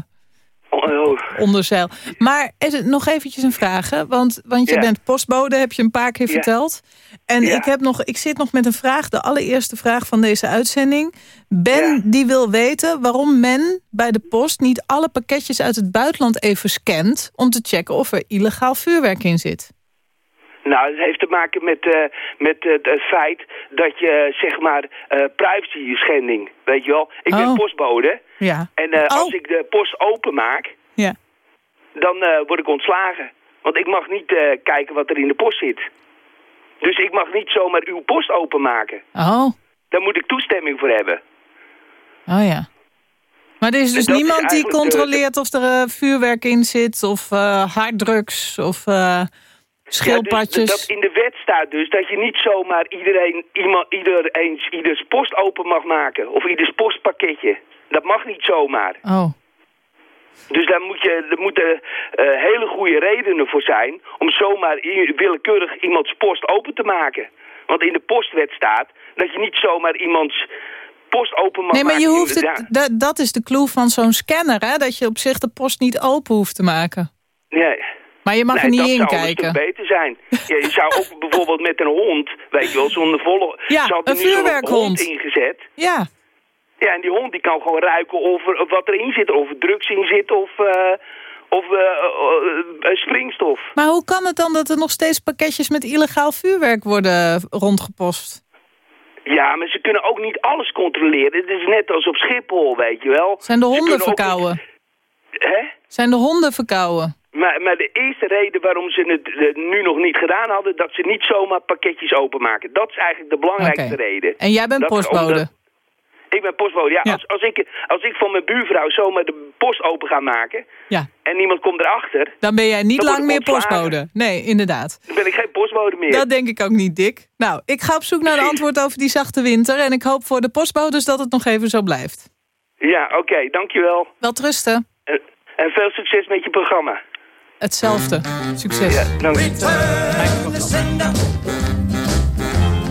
Oh, onder zeil. Maar nog eventjes een vraag, hè? Want, want je Ja. bent postbode, heb je een paar keer Ja. verteld. En Ja. ik, heb nog, ik zit nog met een vraag, de allereerste vraag van deze uitzending. Ben die wil weten waarom men bij de post niet alle pakketjes uit het buitenland even scant... om te checken of er illegaal vuurwerk in zit. Nou, het heeft te maken met, eh, met het, het feit dat je, zeg maar, eh privacy schending, weet je wel. Ik ben Oh. postbode Ja. en eh, als ik de post openmaak, Ja. dan eh, word ik ontslagen. Want ik mag niet eh, kijken wat er in de post zit. Dus ik mag niet zomaar uw post openmaken. Oh, Daar moet ik toestemming voor hebben. oh ja. Maar er is dus Dat is niemand die de- controleert of er eh, vuurwerk in zit... of eh, harddrugs of eh schildpadjes. Ja, dus dat in de wet staat dus dat je niet zomaar iedereen, iemand, iedereen, ieders post open mag maken. Of ieders postpakketje. Dat mag niet zomaar. Oh. Dus daar, moet je, moeten eh, hele goede redenen voor zijn om zomaar willekeurig iemands post open te maken. Want in de postwet staat dat je niet zomaar iemands post open mag Nee, maar maken. je hoeft het, dat, dat is de clue van zo'n scanner, hè? Dat je op zich de post niet open hoeft te maken. Nee. Maar je mag nee, er niet dat in zou kijken. een stuk beter zijn. Ja, je zou ook bijvoorbeeld met een hond, weet je wel, zo'n volle... Ja, zou een vuurwerkhond. hond ingezet. Ja. Ja, en die hond die kan gewoon ruiken of, er, of wat erin zit. Of er drugs in zit of, eh, of eh, springstof. Maar hoe kan het dan dat er nog steeds pakketjes met illegaal vuurwerk worden rondgepost? Ja, maar ze kunnen ook niet alles controleren. Het is net als op Schiphol, weet je wel. Zijn de honden verkouden? Hè? Zijn de honden verkouden? Maar, maar de eerste reden waarom ze het eh, nu nog niet gedaan hadden... dat ze niet zomaar pakketjes openmaken. Dat is eigenlijk de belangrijkste reden. En jij bent Dat postbode? omdat- Ik ben postbode, ja. Als, als, ik, als ik van mijn buurvrouw zomaar de post open ga maken... Ja. en niemand komt erachter... Dan ben jij niet lang meer postbode. Nee, inderdaad. dan ben ik geen postbode meer. Dat denk ik ook niet, Dick. Nou, ik ga op zoek naar een antwoord over die zachte winter... en ik hoop voor de postbodes dat het nog even zo blijft. Ja, oké, dankjewel. Wel rusten. En, en veel succes met je programma. Hetzelfde. Succes. Ja, dank Return to sender.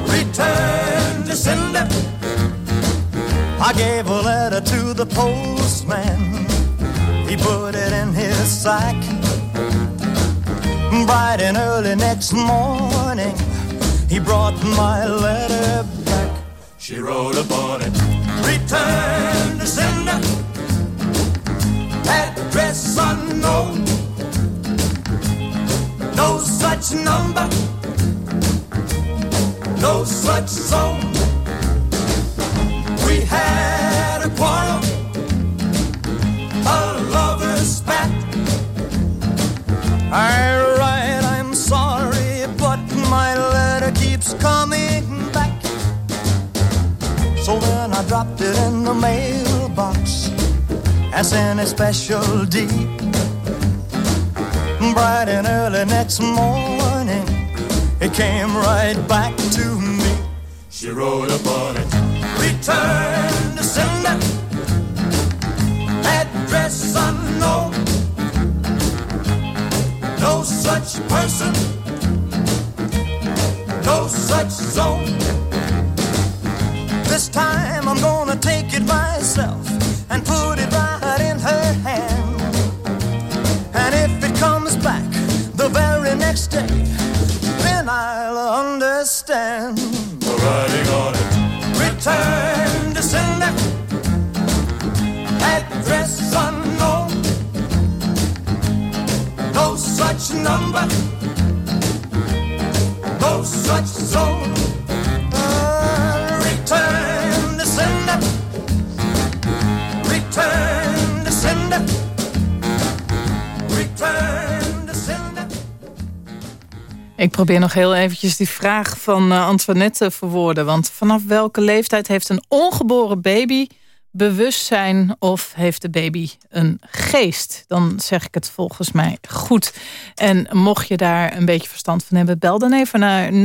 Return to sender. I gave a letter to the postman. He put it in his sack. Bright and early next morning, he brought my letter back. She wrote upon it. Return to sender. Address unknown. No such number. No such zone. We had a quarrel. A lover's spat. I write, I'm sorry, but my letter keeps coming back. So then I dropped it in the mailbox as in a special deed. Bright and early next morning, it came right back to me. She wrote upon it. Return to sender. Address unknown. No such person. No such zone. This time I'm gonna take it myself Ik probeer nog heel eventjes die vraag van eh, Antoinette te verwoorden. Want vanaf welke leeftijd heeft een ongeboren baby bewustzijn of heeft de baby een geest? Dan zeg ik het volgens mij goed. En mocht je daar een beetje verstand van hebben... bel dan even naar 0800-1121.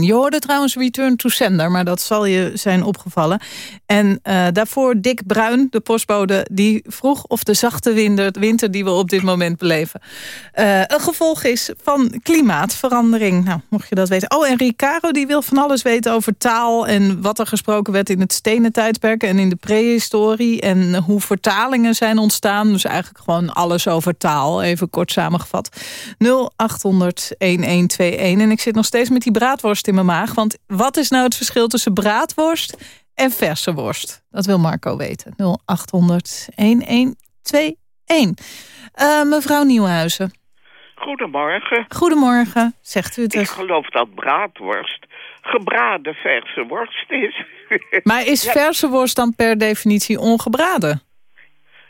Je hoorde trouwens Return to Sender, maar dat zal je zijn opgevallen. En uh, daarvoor Dick Bruin, de postbode, die vroeg... of de zachte winter, winter die we op dit moment beleven... Uh, een gevolg is van klimaatverandering. Nou, mocht je dat weten. Oh, en Ricaro die wil van alles weten over taal... en wat er gesproken werd in het stenen tijdperk en in de prehistorie... en hoe vertalingen zijn ontstaan. Dus eigenlijk gewoon alles over taal, even kort samengevat. 0800-1121. En ik zit nog steeds met die braadworst in mijn maag. Want wat is nou het verschil tussen braadworst en verse worst? Dat wil Marco weten. 0800-1121. Uh, mevrouw Nieuwhuizen. Goedemorgen. Goedemorgen, zegt u het Ik geloof dat braadworst gebraden verse worst is. Maar is verse worst dan per definitie ongebraden?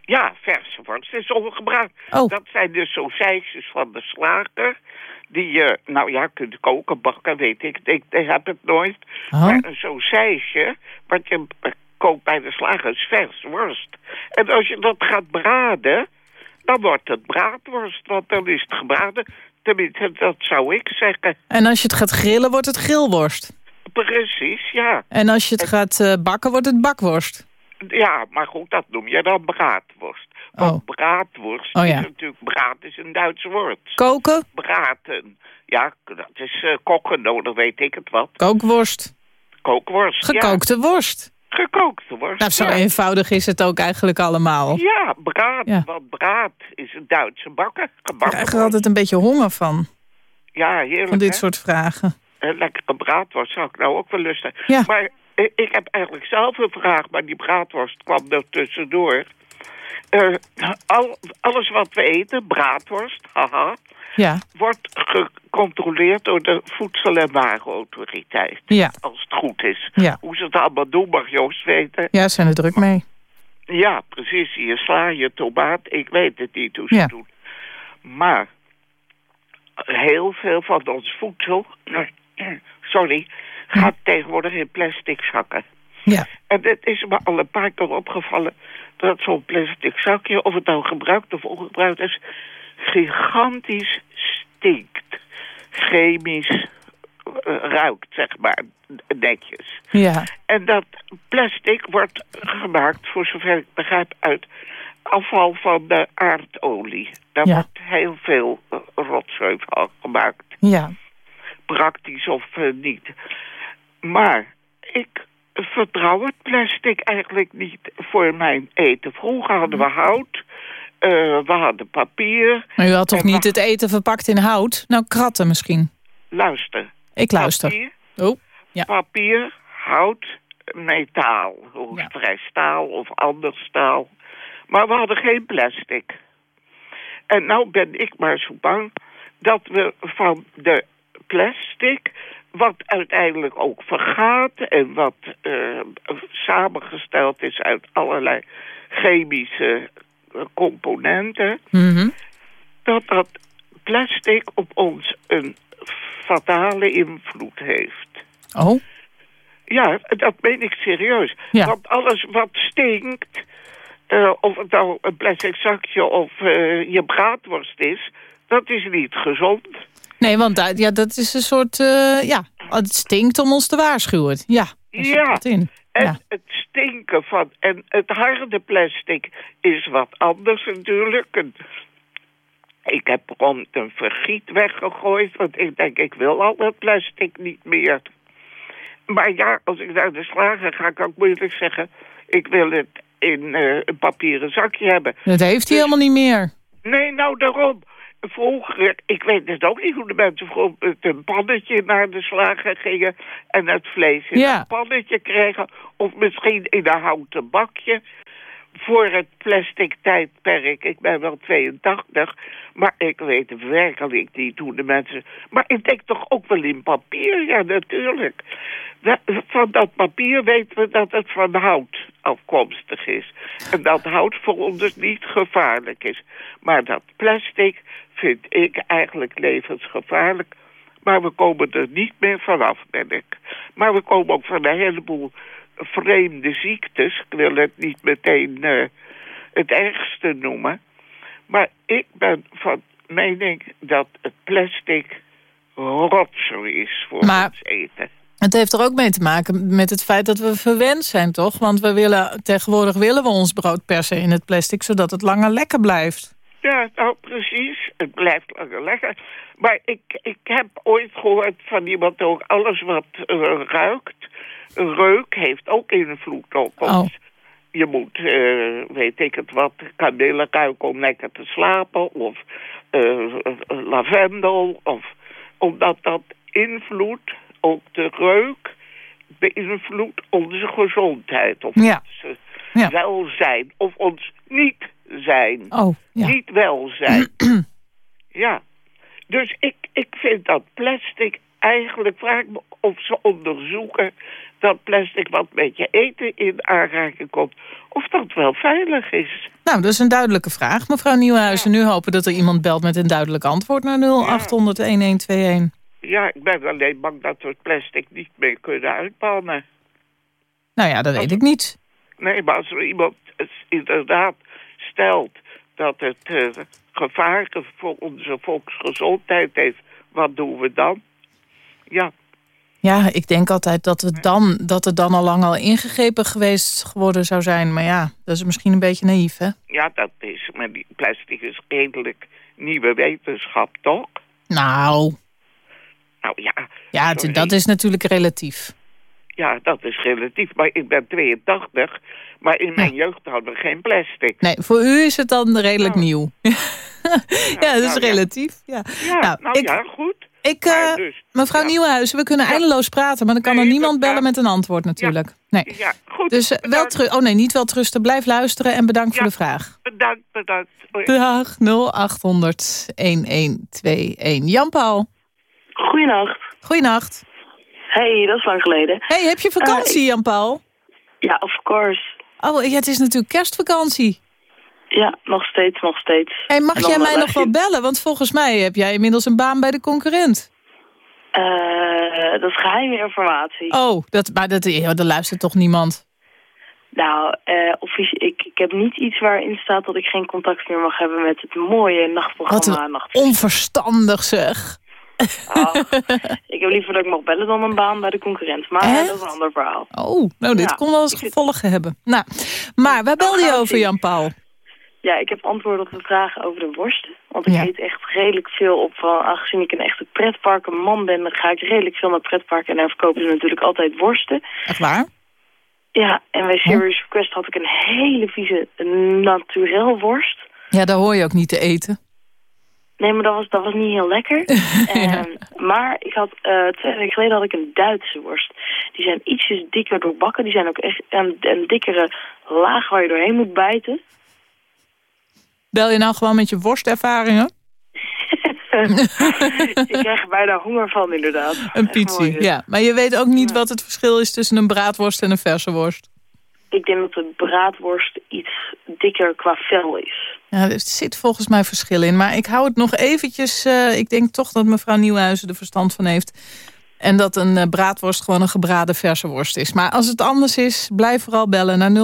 Ja, verse worst is ongebraad. Oh. Dat zijn de sausijsjes van de slager. Die je, nou ja, kunt koken, bakken, weet ik. Ik, ik heb het nooit. Oh. Maar een sausijsje, wat je koopt bij de slager, is vers worst. En als je dat gaat braden, dan wordt het braadworst. Want dan is het gebraden. Tenminste, dat zou ik zeggen. En als je het gaat grillen, wordt het grillworst. Precies, ja. En als je het gaat eh, bakken, wordt het bakworst. Ja, maar goed, dat noem je dan braadworst. Want braadworst Oh, ja. is natuurlijk, braad is een Duits woord. Koken, Braten, ja, dat is eh, koken, nou, dan weet ik het wat. kookworst, Kookworst, gekookte worst. Ja. Gekookte worst, Nou, zo ja. eenvoudig is het ook eigenlijk allemaal. Ja, braad, Ja. want braad is een Duitse bakken. Ik Gebakken krijg er altijd een beetje honger van, Ja, heerlijk, van dit hè? soort vragen. Een lekkere braadworst zou ik nou ook wel lusten. Ja. Maar ik, ik heb eigenlijk zelf een vraag, maar die braadworst kwam er tussendoor. Eh, al, alles wat we eten, braadworst, haha, Ja, wordt gecontroleerd door de Voedsel- en Warenautoriteit. ja, Als het goed is. Ja. Hoe ze het allemaal doen, mag Joost weten. ja, zijn er druk mee. Ja, precies. Je sla, je tomaat. Ik weet het niet hoe ze Ja. doen. Maar heel veel van ons voedsel, sorry, gaat tegenwoordig in plastic zakken. Ja. En het is me al een paar keer opgevallen dat zo'n plastic zakje, of het nou gebruikt of ongebruikt is, gigantisch stinkt. Chemisch eh, ruikt, zeg maar, netjes. Ja, En dat plastic wordt gemaakt, voor zover ik begrijp, uit afval van de aardolie. Daar Ja. wordt heel veel eh, rotzooi van gemaakt. ja, Praktisch of eh, niet. Maar ik vertrouw het plastic eigenlijk niet voor mijn eten. Vroeger hadden we hout, we hadden papier. maar u had toch niet het eten verpakt in hout? Nou, kratten misschien. Luister. Ik luister. Papier, Oh, ja. papier, hout, metaal. Roestvrij staal of ander staal. Maar we hadden geen plastic. En nou ben ik maar zo bang dat we van de plastic... wat uiteindelijk ook vergaat... en wat eh, samengesteld is uit allerlei chemische eh, componenten... Mhm. dat dat plastic op ons een fatale invloed heeft. Oh, Ja, dat meen ik serieus. Ja. Want alles wat stinkt, eh, of het nou een plastic zakje of eh, je braadworst is, dat is niet gezond. nee, want dat, ja, dat is een soort... ja, het stinkt om ons te waarschuwen. Ja, Ja. in. En Ja. het stinken van... En het harde plastic is wat anders natuurlijk. En ik heb rond een vergiet weggegooid, want ik denk, ik wil al dat plastic niet meer. Maar ja, als ik naar de slager ga, kan ik moeilijk zeggen... ik wil het in eh, een papieren zakje hebben. Dat heeft hij helemaal niet meer. Nee, nou daarom. Vroeger, ik weet het ook niet hoe de mensen vroeger met een pannetje naar de slager gingen en het vlees in Ja. een pannetje kregen. Of misschien in een houten bakje voor het plastic tijdperk. Ik ben wel 82, maar ik weet werkelijk niet hoe de mensen... Maar ik denk toch ook wel in papier, ja natuurlijk. Van dat papier weten we dat het van hout afkomstig is. En dat hout voor ons dus niet gevaarlijk is. Maar dat plastic vind ik eigenlijk levensgevaarlijk. Maar we komen er niet meer vanaf, ben ik. Maar we komen ook van een heleboel vreemde ziektes. Ik wil het niet meteen eh, het ergste noemen. Maar ik ben van mening dat het plastic rotzooi is voor Maar- ons eten. Het heeft er ook mee te maken met het feit dat we verwend zijn, toch? Want we willen, tegenwoordig willen we ons brood persen in het plastic... zodat het langer lekker blijft. Ja, nou precies. Het blijft langer lekker. Maar ik, ik heb ooit gehoord van iemand ook... alles wat eh, ruikt, reuk heeft ook invloed op ons. Oh. Je moet, eh, weet ik het wat, kamille ruiken om lekker te slapen... of eh, lavendel, of, omdat dat invloed op de reuk... beïnvloedt onze gezondheid of Ja. ons Ja. eh, welzijn of ons niet zijn. Oh, ja. Niet welzijn. ja. Dus ik, ik vind dat plastic eigenlijk, vraag me of ze onderzoeken dat plastic wat met je eten in aanraking komt, of dat wel veilig is. Nou, dat is een duidelijke vraag, mevrouw Nieuwenhuizen. Nu hopen dat er iemand belt met een duidelijk antwoord naar 0800-1121. Ja, ik ben alleen bang dat we het plastic niet meer kunnen uitbannen. Nou ja, dat weet ik niet. Nee, maar als er iemand inderdaad stelt dat het eh, gevaar voor onze volksgezondheid heeft, wat doen we dan? Ja, Ja, ik denk altijd dat het dan, dat het dan al lang al ingegrepen geweest geworden zou zijn. Maar ja, dat is misschien een beetje naïef, hè? ja, dat is, maar die plastic is redelijk nieuwe wetenschap, toch? Nou, Nou ja, ja, het- dat is natuurlijk relatief. ja, dat is relatief. Maar ik ben 82, maar in mijn jeugd hadden we geen plastic. Nee, voor u is het dan redelijk nieuw. ja, dat is nou relatief. Ja. Ja, nou, ik, ja, goed. Ik, eh, dus, mevrouw ja. Nieuwenhuizen, we kunnen eindeloos praten... maar dan kan er niemand bellen met een antwoord natuurlijk. Nee. Ja, goed. Dus eh, wel terug. Oh nee, niet wel trusten. Blijf luisteren en bedankt voor de vraag. Bedankt, bedankt. Dag 0800 1121. Jan-Paul. Goeienacht. Goeienacht. Hey, dat is lang geleden. Hey, heb je vakantie, Eh, Jan-Paul? Ja, of course. Oh, ja, het is natuurlijk kerstvakantie. Ja, nog steeds, nog steeds. Mag En dan jij mij nog wel bellen? Want volgens mij heb jij inmiddels een baan bij de concurrent. Eh, dat is geheime informatie. Oh, dat, maar dat, luistert toch niemand? Nou, offici- ik, ik heb niet iets waarin staat dat ik geen contact meer mag hebben met het mooie Wat nachtprogramma. Nacht. onverstandig zeg. Ik heb liever dat ik mag bellen dan een baan bij de concurrent. Maar Echt? dat is een ander verhaal. Oh, nou, dit Ja, kon wel eens gevolgen hebben. Nou, maar waar belde je over. Jan-Paul? Ja, ik heb antwoord op de vragen over de worsten. Want ik Ja. eet echt redelijk veel op. Van, aangezien ik een echte pretparkenman ben, dan ga ik redelijk veel naar pretparken. En daar verkopen ze natuurlijk altijd worsten. Echt waar? Ja, en bij Serious Request had ik een hele vieze naturel worst. Ja, daar hoor je ook niet te eten. Nee, maar dat was, dat was niet heel lekker. Ehm, maar ik had, eh, twee weken geleden had ik een Duitse worst. Die zijn ietsjes dikker doorbakken. Die zijn ook echt een, een dikkere laag waar je doorheen moet bijten. Bel je nou gewoon met je worstervaringen? ik krijg er bijna honger van, inderdaad. Een pizza, dus. ja. Maar je weet ook niet wat het verschil is tussen een braadworst en een verse worst. Ik denk dat de braadworst iets dikker qua vel is. Ja, er zit volgens mij verschil in. Maar ik hou het nog eventjes... eh, ik denk toch dat mevrouw Nieuwhuizen er verstand van heeft. En dat een eh, braadworst gewoon een gebraden verse worst is. Maar als het anders is, blijf vooral bellen naar 0800-1121.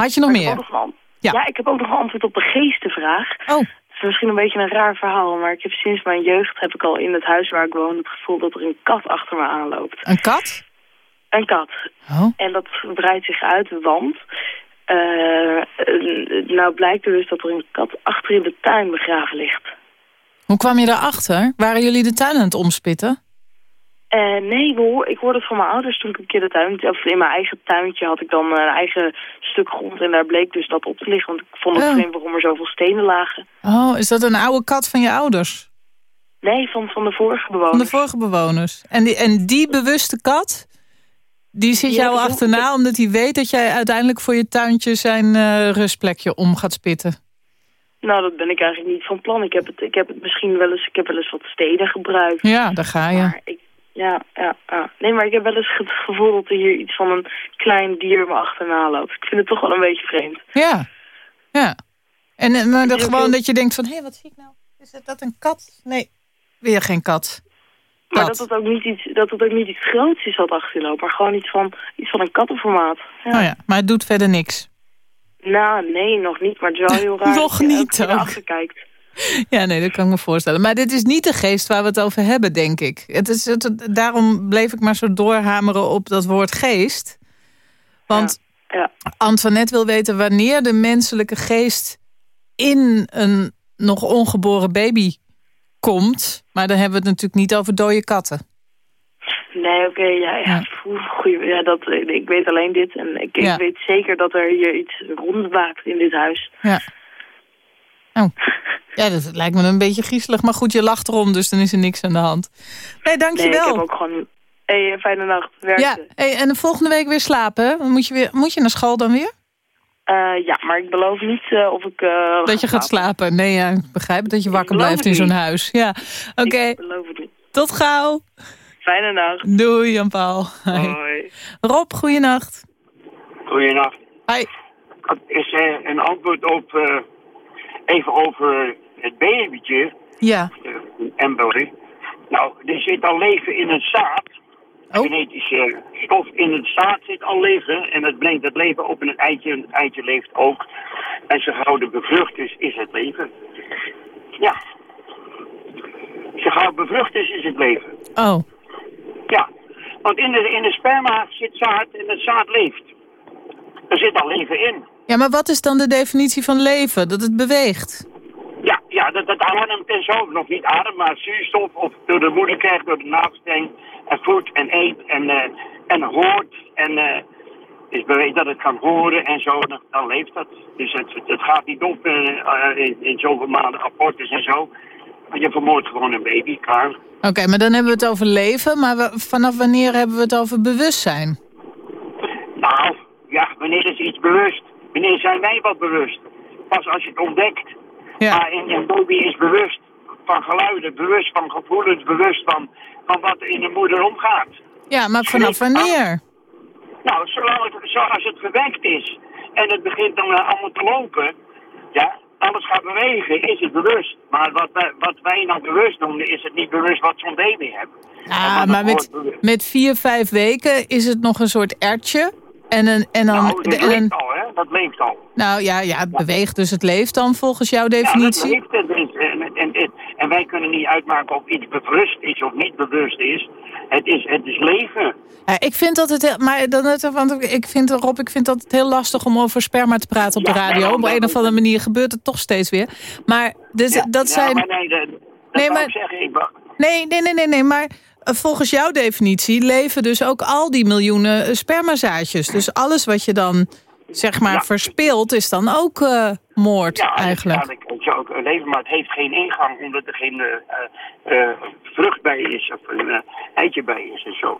Had je nog Maar ik meer? nog an- ja. ik heb ook nog antwoord op de geestenvraag. Oh. Het is misschien een beetje een raar verhaal, maar ik heb sinds mijn jeugd heb ik al in het huis waar ik woon het gevoel dat er een kat achter me aanloopt. Een kat? Een kat. Oh. En dat breidt zich uit, want eh, nou blijkt er dus dat er een kat achter in de tuin begraven ligt. Hoe kwam je daarachter? Waren jullie de tuin aan het omspitten? Eh, nee, hoor- ik hoorde het van mijn ouders toen ik een keer de tuin... Of in mijn eigen tuintje had ik dan een eigen stuk grond... en daar bleek dus dat op te liggen. Want ik vond het Oh. vreemd waarom er zoveel stenen lagen. Oh, is dat een oude kat van je ouders? Nee, van, van de vorige bewoners. Van de vorige bewoners. En die, en die bewuste kat, die zit jou ik achterna... omdat hij weet dat jij uiteindelijk voor je tuintje zijn eh, rustplekje om gaat spitten. Nou, dat ben ik eigenlijk niet van plan. Ik heb het, ik heb het misschien wel eens... Ik heb wel eens wat steden gebruikt. Ja, daar ga je. Ja, ja, ja. Nee, maar ik heb wel eens het gevoel dat er hier iets van een klein dier me achterna loopt. Ik vind het toch wel een beetje vreemd. Ja, ja. En eh, maar Ik gewoon dat je denkt van... hé, wat zie ik nou? Is dat een kat? Nee, weer geen kat. Maar Dat. dat het, ook niet iets, dat het ook niet iets groots is wat achterin loopt, maar gewoon iets van, iets van een kattenformaat. Ja. Oh ja, maar het doet verder niks. Nou, nee, nog niet, maar het is wel heel raar Nog dat je niet naar ook. achter kijkt. Ja, nee, dat kan ik me voorstellen. Maar dit is niet de geest waar we het over hebben, denk ik. Het is, het, daarom bleef ik maar zo doorhameren op dat woord geest. Want Ja. Antoinette wil weten wanneer de menselijke geest in een nog ongeboren baby komt. Maar dan hebben we het natuurlijk niet over dode katten. Nee, oké, ja, ja. Goeie, ja dat, ik weet alleen dit. En ik, ik weet zeker dat er hier iets rondwaakt in dit huis. Ja. Oh. Ja, dat lijkt me een beetje griezelig. Maar goed, je lacht erom, dus dan is er niks aan de hand. Nee, dankjewel. Nee, ik heb ook gewoon... Hey, fijne nacht. Werken. Ja, hey, en de volgende week weer slapen, hè? Moet je, weer, moet je naar school dan weer? Eh, ja, maar ik beloof niet eh, of ik... eh, Dat je ga gaat slapen. Nee, ja, ik begrijp dat je wakker blijft in zo'n huis. Ja, oké. Ik beloof het niet. Tot gauw. Fijne nacht. Doei, Jan-Paul. Hoi. Rob, goeienacht. Goeienacht. Dat is eh, een antwoord op... eh, even over het babytje. Ja. Een embryo. Nou, er zit al leven in het zaad. Oh. Genetische stof in het zaad zit al leven. En dat brengt het leven op in het eitje. En het eitje leeft ook. En gauw de bevrucht is, is het leven. Ja. Zo gauw bevrucht is, is het leven. Oh, Ja. Want in de, in de sperma zit zaad en het zaad leeft. Er zit al leven in. ja, maar wat is dan de definitie van leven? Dat het beweegt? Ja, ja dat, dat ademt en zo. Nog niet adem, maar zuurstof. Of door de moeder krijgt, door de navelstreng. En voedt en eet en, eh, en hoort. En eh is bewezen dat het kan horen en zo. Dan, dan leeft dat. Dus het, het, gaat niet op eh, in, in zoveel maanden abortus en zo. Maar je vermoordt gewoon een baby, klaar. Oké, maar dan hebben we het over leven. Maar we- vanaf wanneer hebben we het over bewustzijn? Ja, wanneer is iets bewust? Wanneer zijn wij wat bewust? Pas als je het ontdekt. Ja. Maar een, een baby is bewust van geluiden, bewust van gevoelens, bewust van, van wat er in de moeder omgaat. Ja, maar vanaf wanneer? Nou, zolang het, zoals het verwekt is en het begint dan eh, allemaal te lopen, ja, alles gaat bewegen, is het bewust. Maar wat wij, wat wij nou bewust noemen, is het niet bewust wat zo'n baby heeft. Ah, maar met, met vier, vijf weken is het nog een soort ertje. En, een, en dan... Nou, dat en leeft al, hè? Dat leeft al. nou ja, ja, het beweegt, dus het leeft dan volgens jouw definitie? Ja, dat leeft het. is. En, en, en, en wij kunnen niet uitmaken of iets bewust is of niet bewust is. Het is, het is leven. Ja, ik vind dat het heel, maar dan, het- want ik vind Rob, ik vind dat het heel lastig om over sperma te praten op de radio. maar- Op een of andere manier gebeurt het toch steeds weer. Maar dus, dat zijn. maar nee, dat, dat Nee, maar- ik zeggen. Ik, wou- Nee, nee, nee, nee, nee. Maar volgens jouw definitie leven dus ook al die miljoenen eh, spermazaadjes. Dus alles wat je dan zeg maar verspilt, is dan ook eh, moord ja, eigenlijk. Het, het zou ook leven, maar het heeft geen ingang omdat er geen eh, eh, vrucht bij is of een eh, eitje bij is en zo.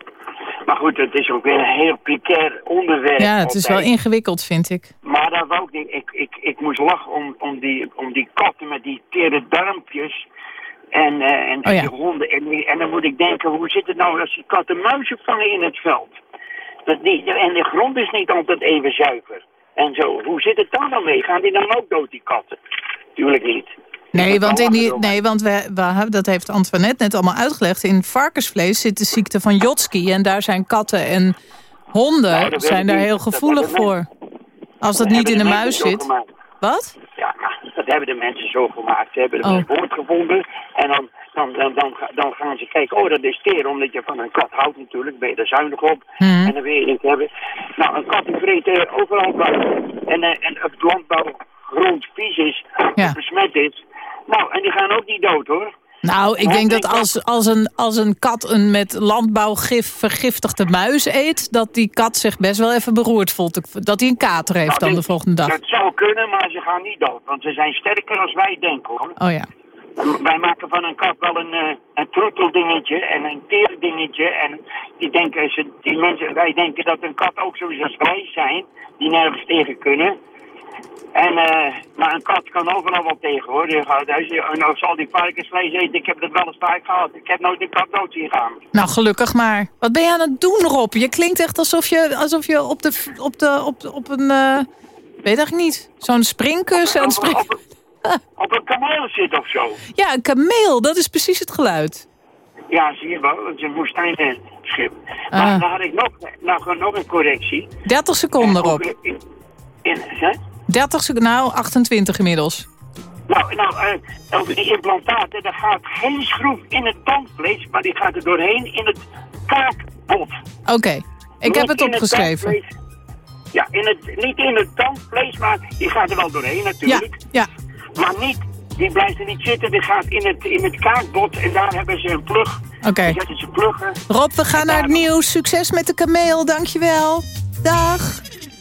Maar goed, het is ook weer een heel precair onderwerp. Ja, het is wel ingewikkeld, vind ik. Maar dat wou ik niet. Ik, ik, ik moest lachen om, om, die, om die katten met die tere darmpjes. En, eh, en, Oh ja. die honden. En, dan moet ik denken, hoe zit het nou als die katten muizen vangen in het veld? Dat die, en de grond is niet altijd even zuiver. En zo, hoe zit het daar dan mee? Gaan die dan ook dood, die katten? Tuurlijk niet. Nee, want, in die, nee, want we, we, hebben- dat heeft Antoinette net allemaal uitgelegd. In varkensvlees zit de ziekte van Jotski. En daar zijn katten en honden Nou, zijn daar niet. heel gevoelig voor. Als dat niet in de muis zo zit. Wat? Ja, dat hebben de mensen zo gemaakt. Ze hebben Oh. een woord gevonden en dan, dan, dan, dan, ga- dan gaan ze kijken, oh dat is teer, omdat je van een kat houdt natuurlijk, ben je er zuinig op Mhm. en dan wil je niet hebben. Nou, een kat die vreet eh, overal buiten en, eh, en het landbouwgrond vies is, Ja. besmet is. Nou, en die gaan ook niet dood hoor. Nou, ik denk dat als, als, een, als een kat een met landbouwgif vergiftigde muis eet... dat die kat zich best wel even beroerd voelt. Dat hij een kater heeft Nou, dan dit- de volgende dag. Dat zou kunnen, maar ze gaan niet dood, want ze zijn sterker als wij denken hoor. Oh ja. Wij maken van een kat wel een, eh, een troeteldingetje en een teerdingetje. En die denken, ze, die mensen, wij denken dat een kat ook zoiets als wij zijn, die nergens tegen kunnen. En, eh, maar een kat kan overal wel tegen hoor. Als je, nou zal die varkensvlees eten, ik heb dat wel eens vaak gehad. Ik heb nooit een kat dood zien gaan. Nou, gelukkig maar. Wat ben je aan het doen, Rob? Je klinkt echt alsof je, alsof je op, de, op, de, op, op een... eh, weet eigenlijk niet. Zo'n springkussen aan het Op, springen. op, op een kameel zit of zo. Ja, een kameel. Dat is precies het geluid. Ja, zie je wel. Het is een woestijnschip. Maar Ah. dan had ik nog, nog, nog een correctie. 30 seconden, Eh, Rob. In, in, hè? 30 seconden, nou 28 inmiddels. Nou, nou eh, over die implantaten, daar gaat geen schroef in het tandvlees, maar die gaat er doorheen in het kaakbot. Oké, ik heb het opgeschreven. ja, in het, niet in het tandvlees, maar die gaat er wel doorheen natuurlijk. Ja, Maar niet, die blijft er niet zitten, die gaat in het, in het kaakbot en daar hebben ze een plug. Oké. Zetten ze pluggen. Rob, we gaan naar het nieuws. Succes met de kameel, dankjewel. Dag.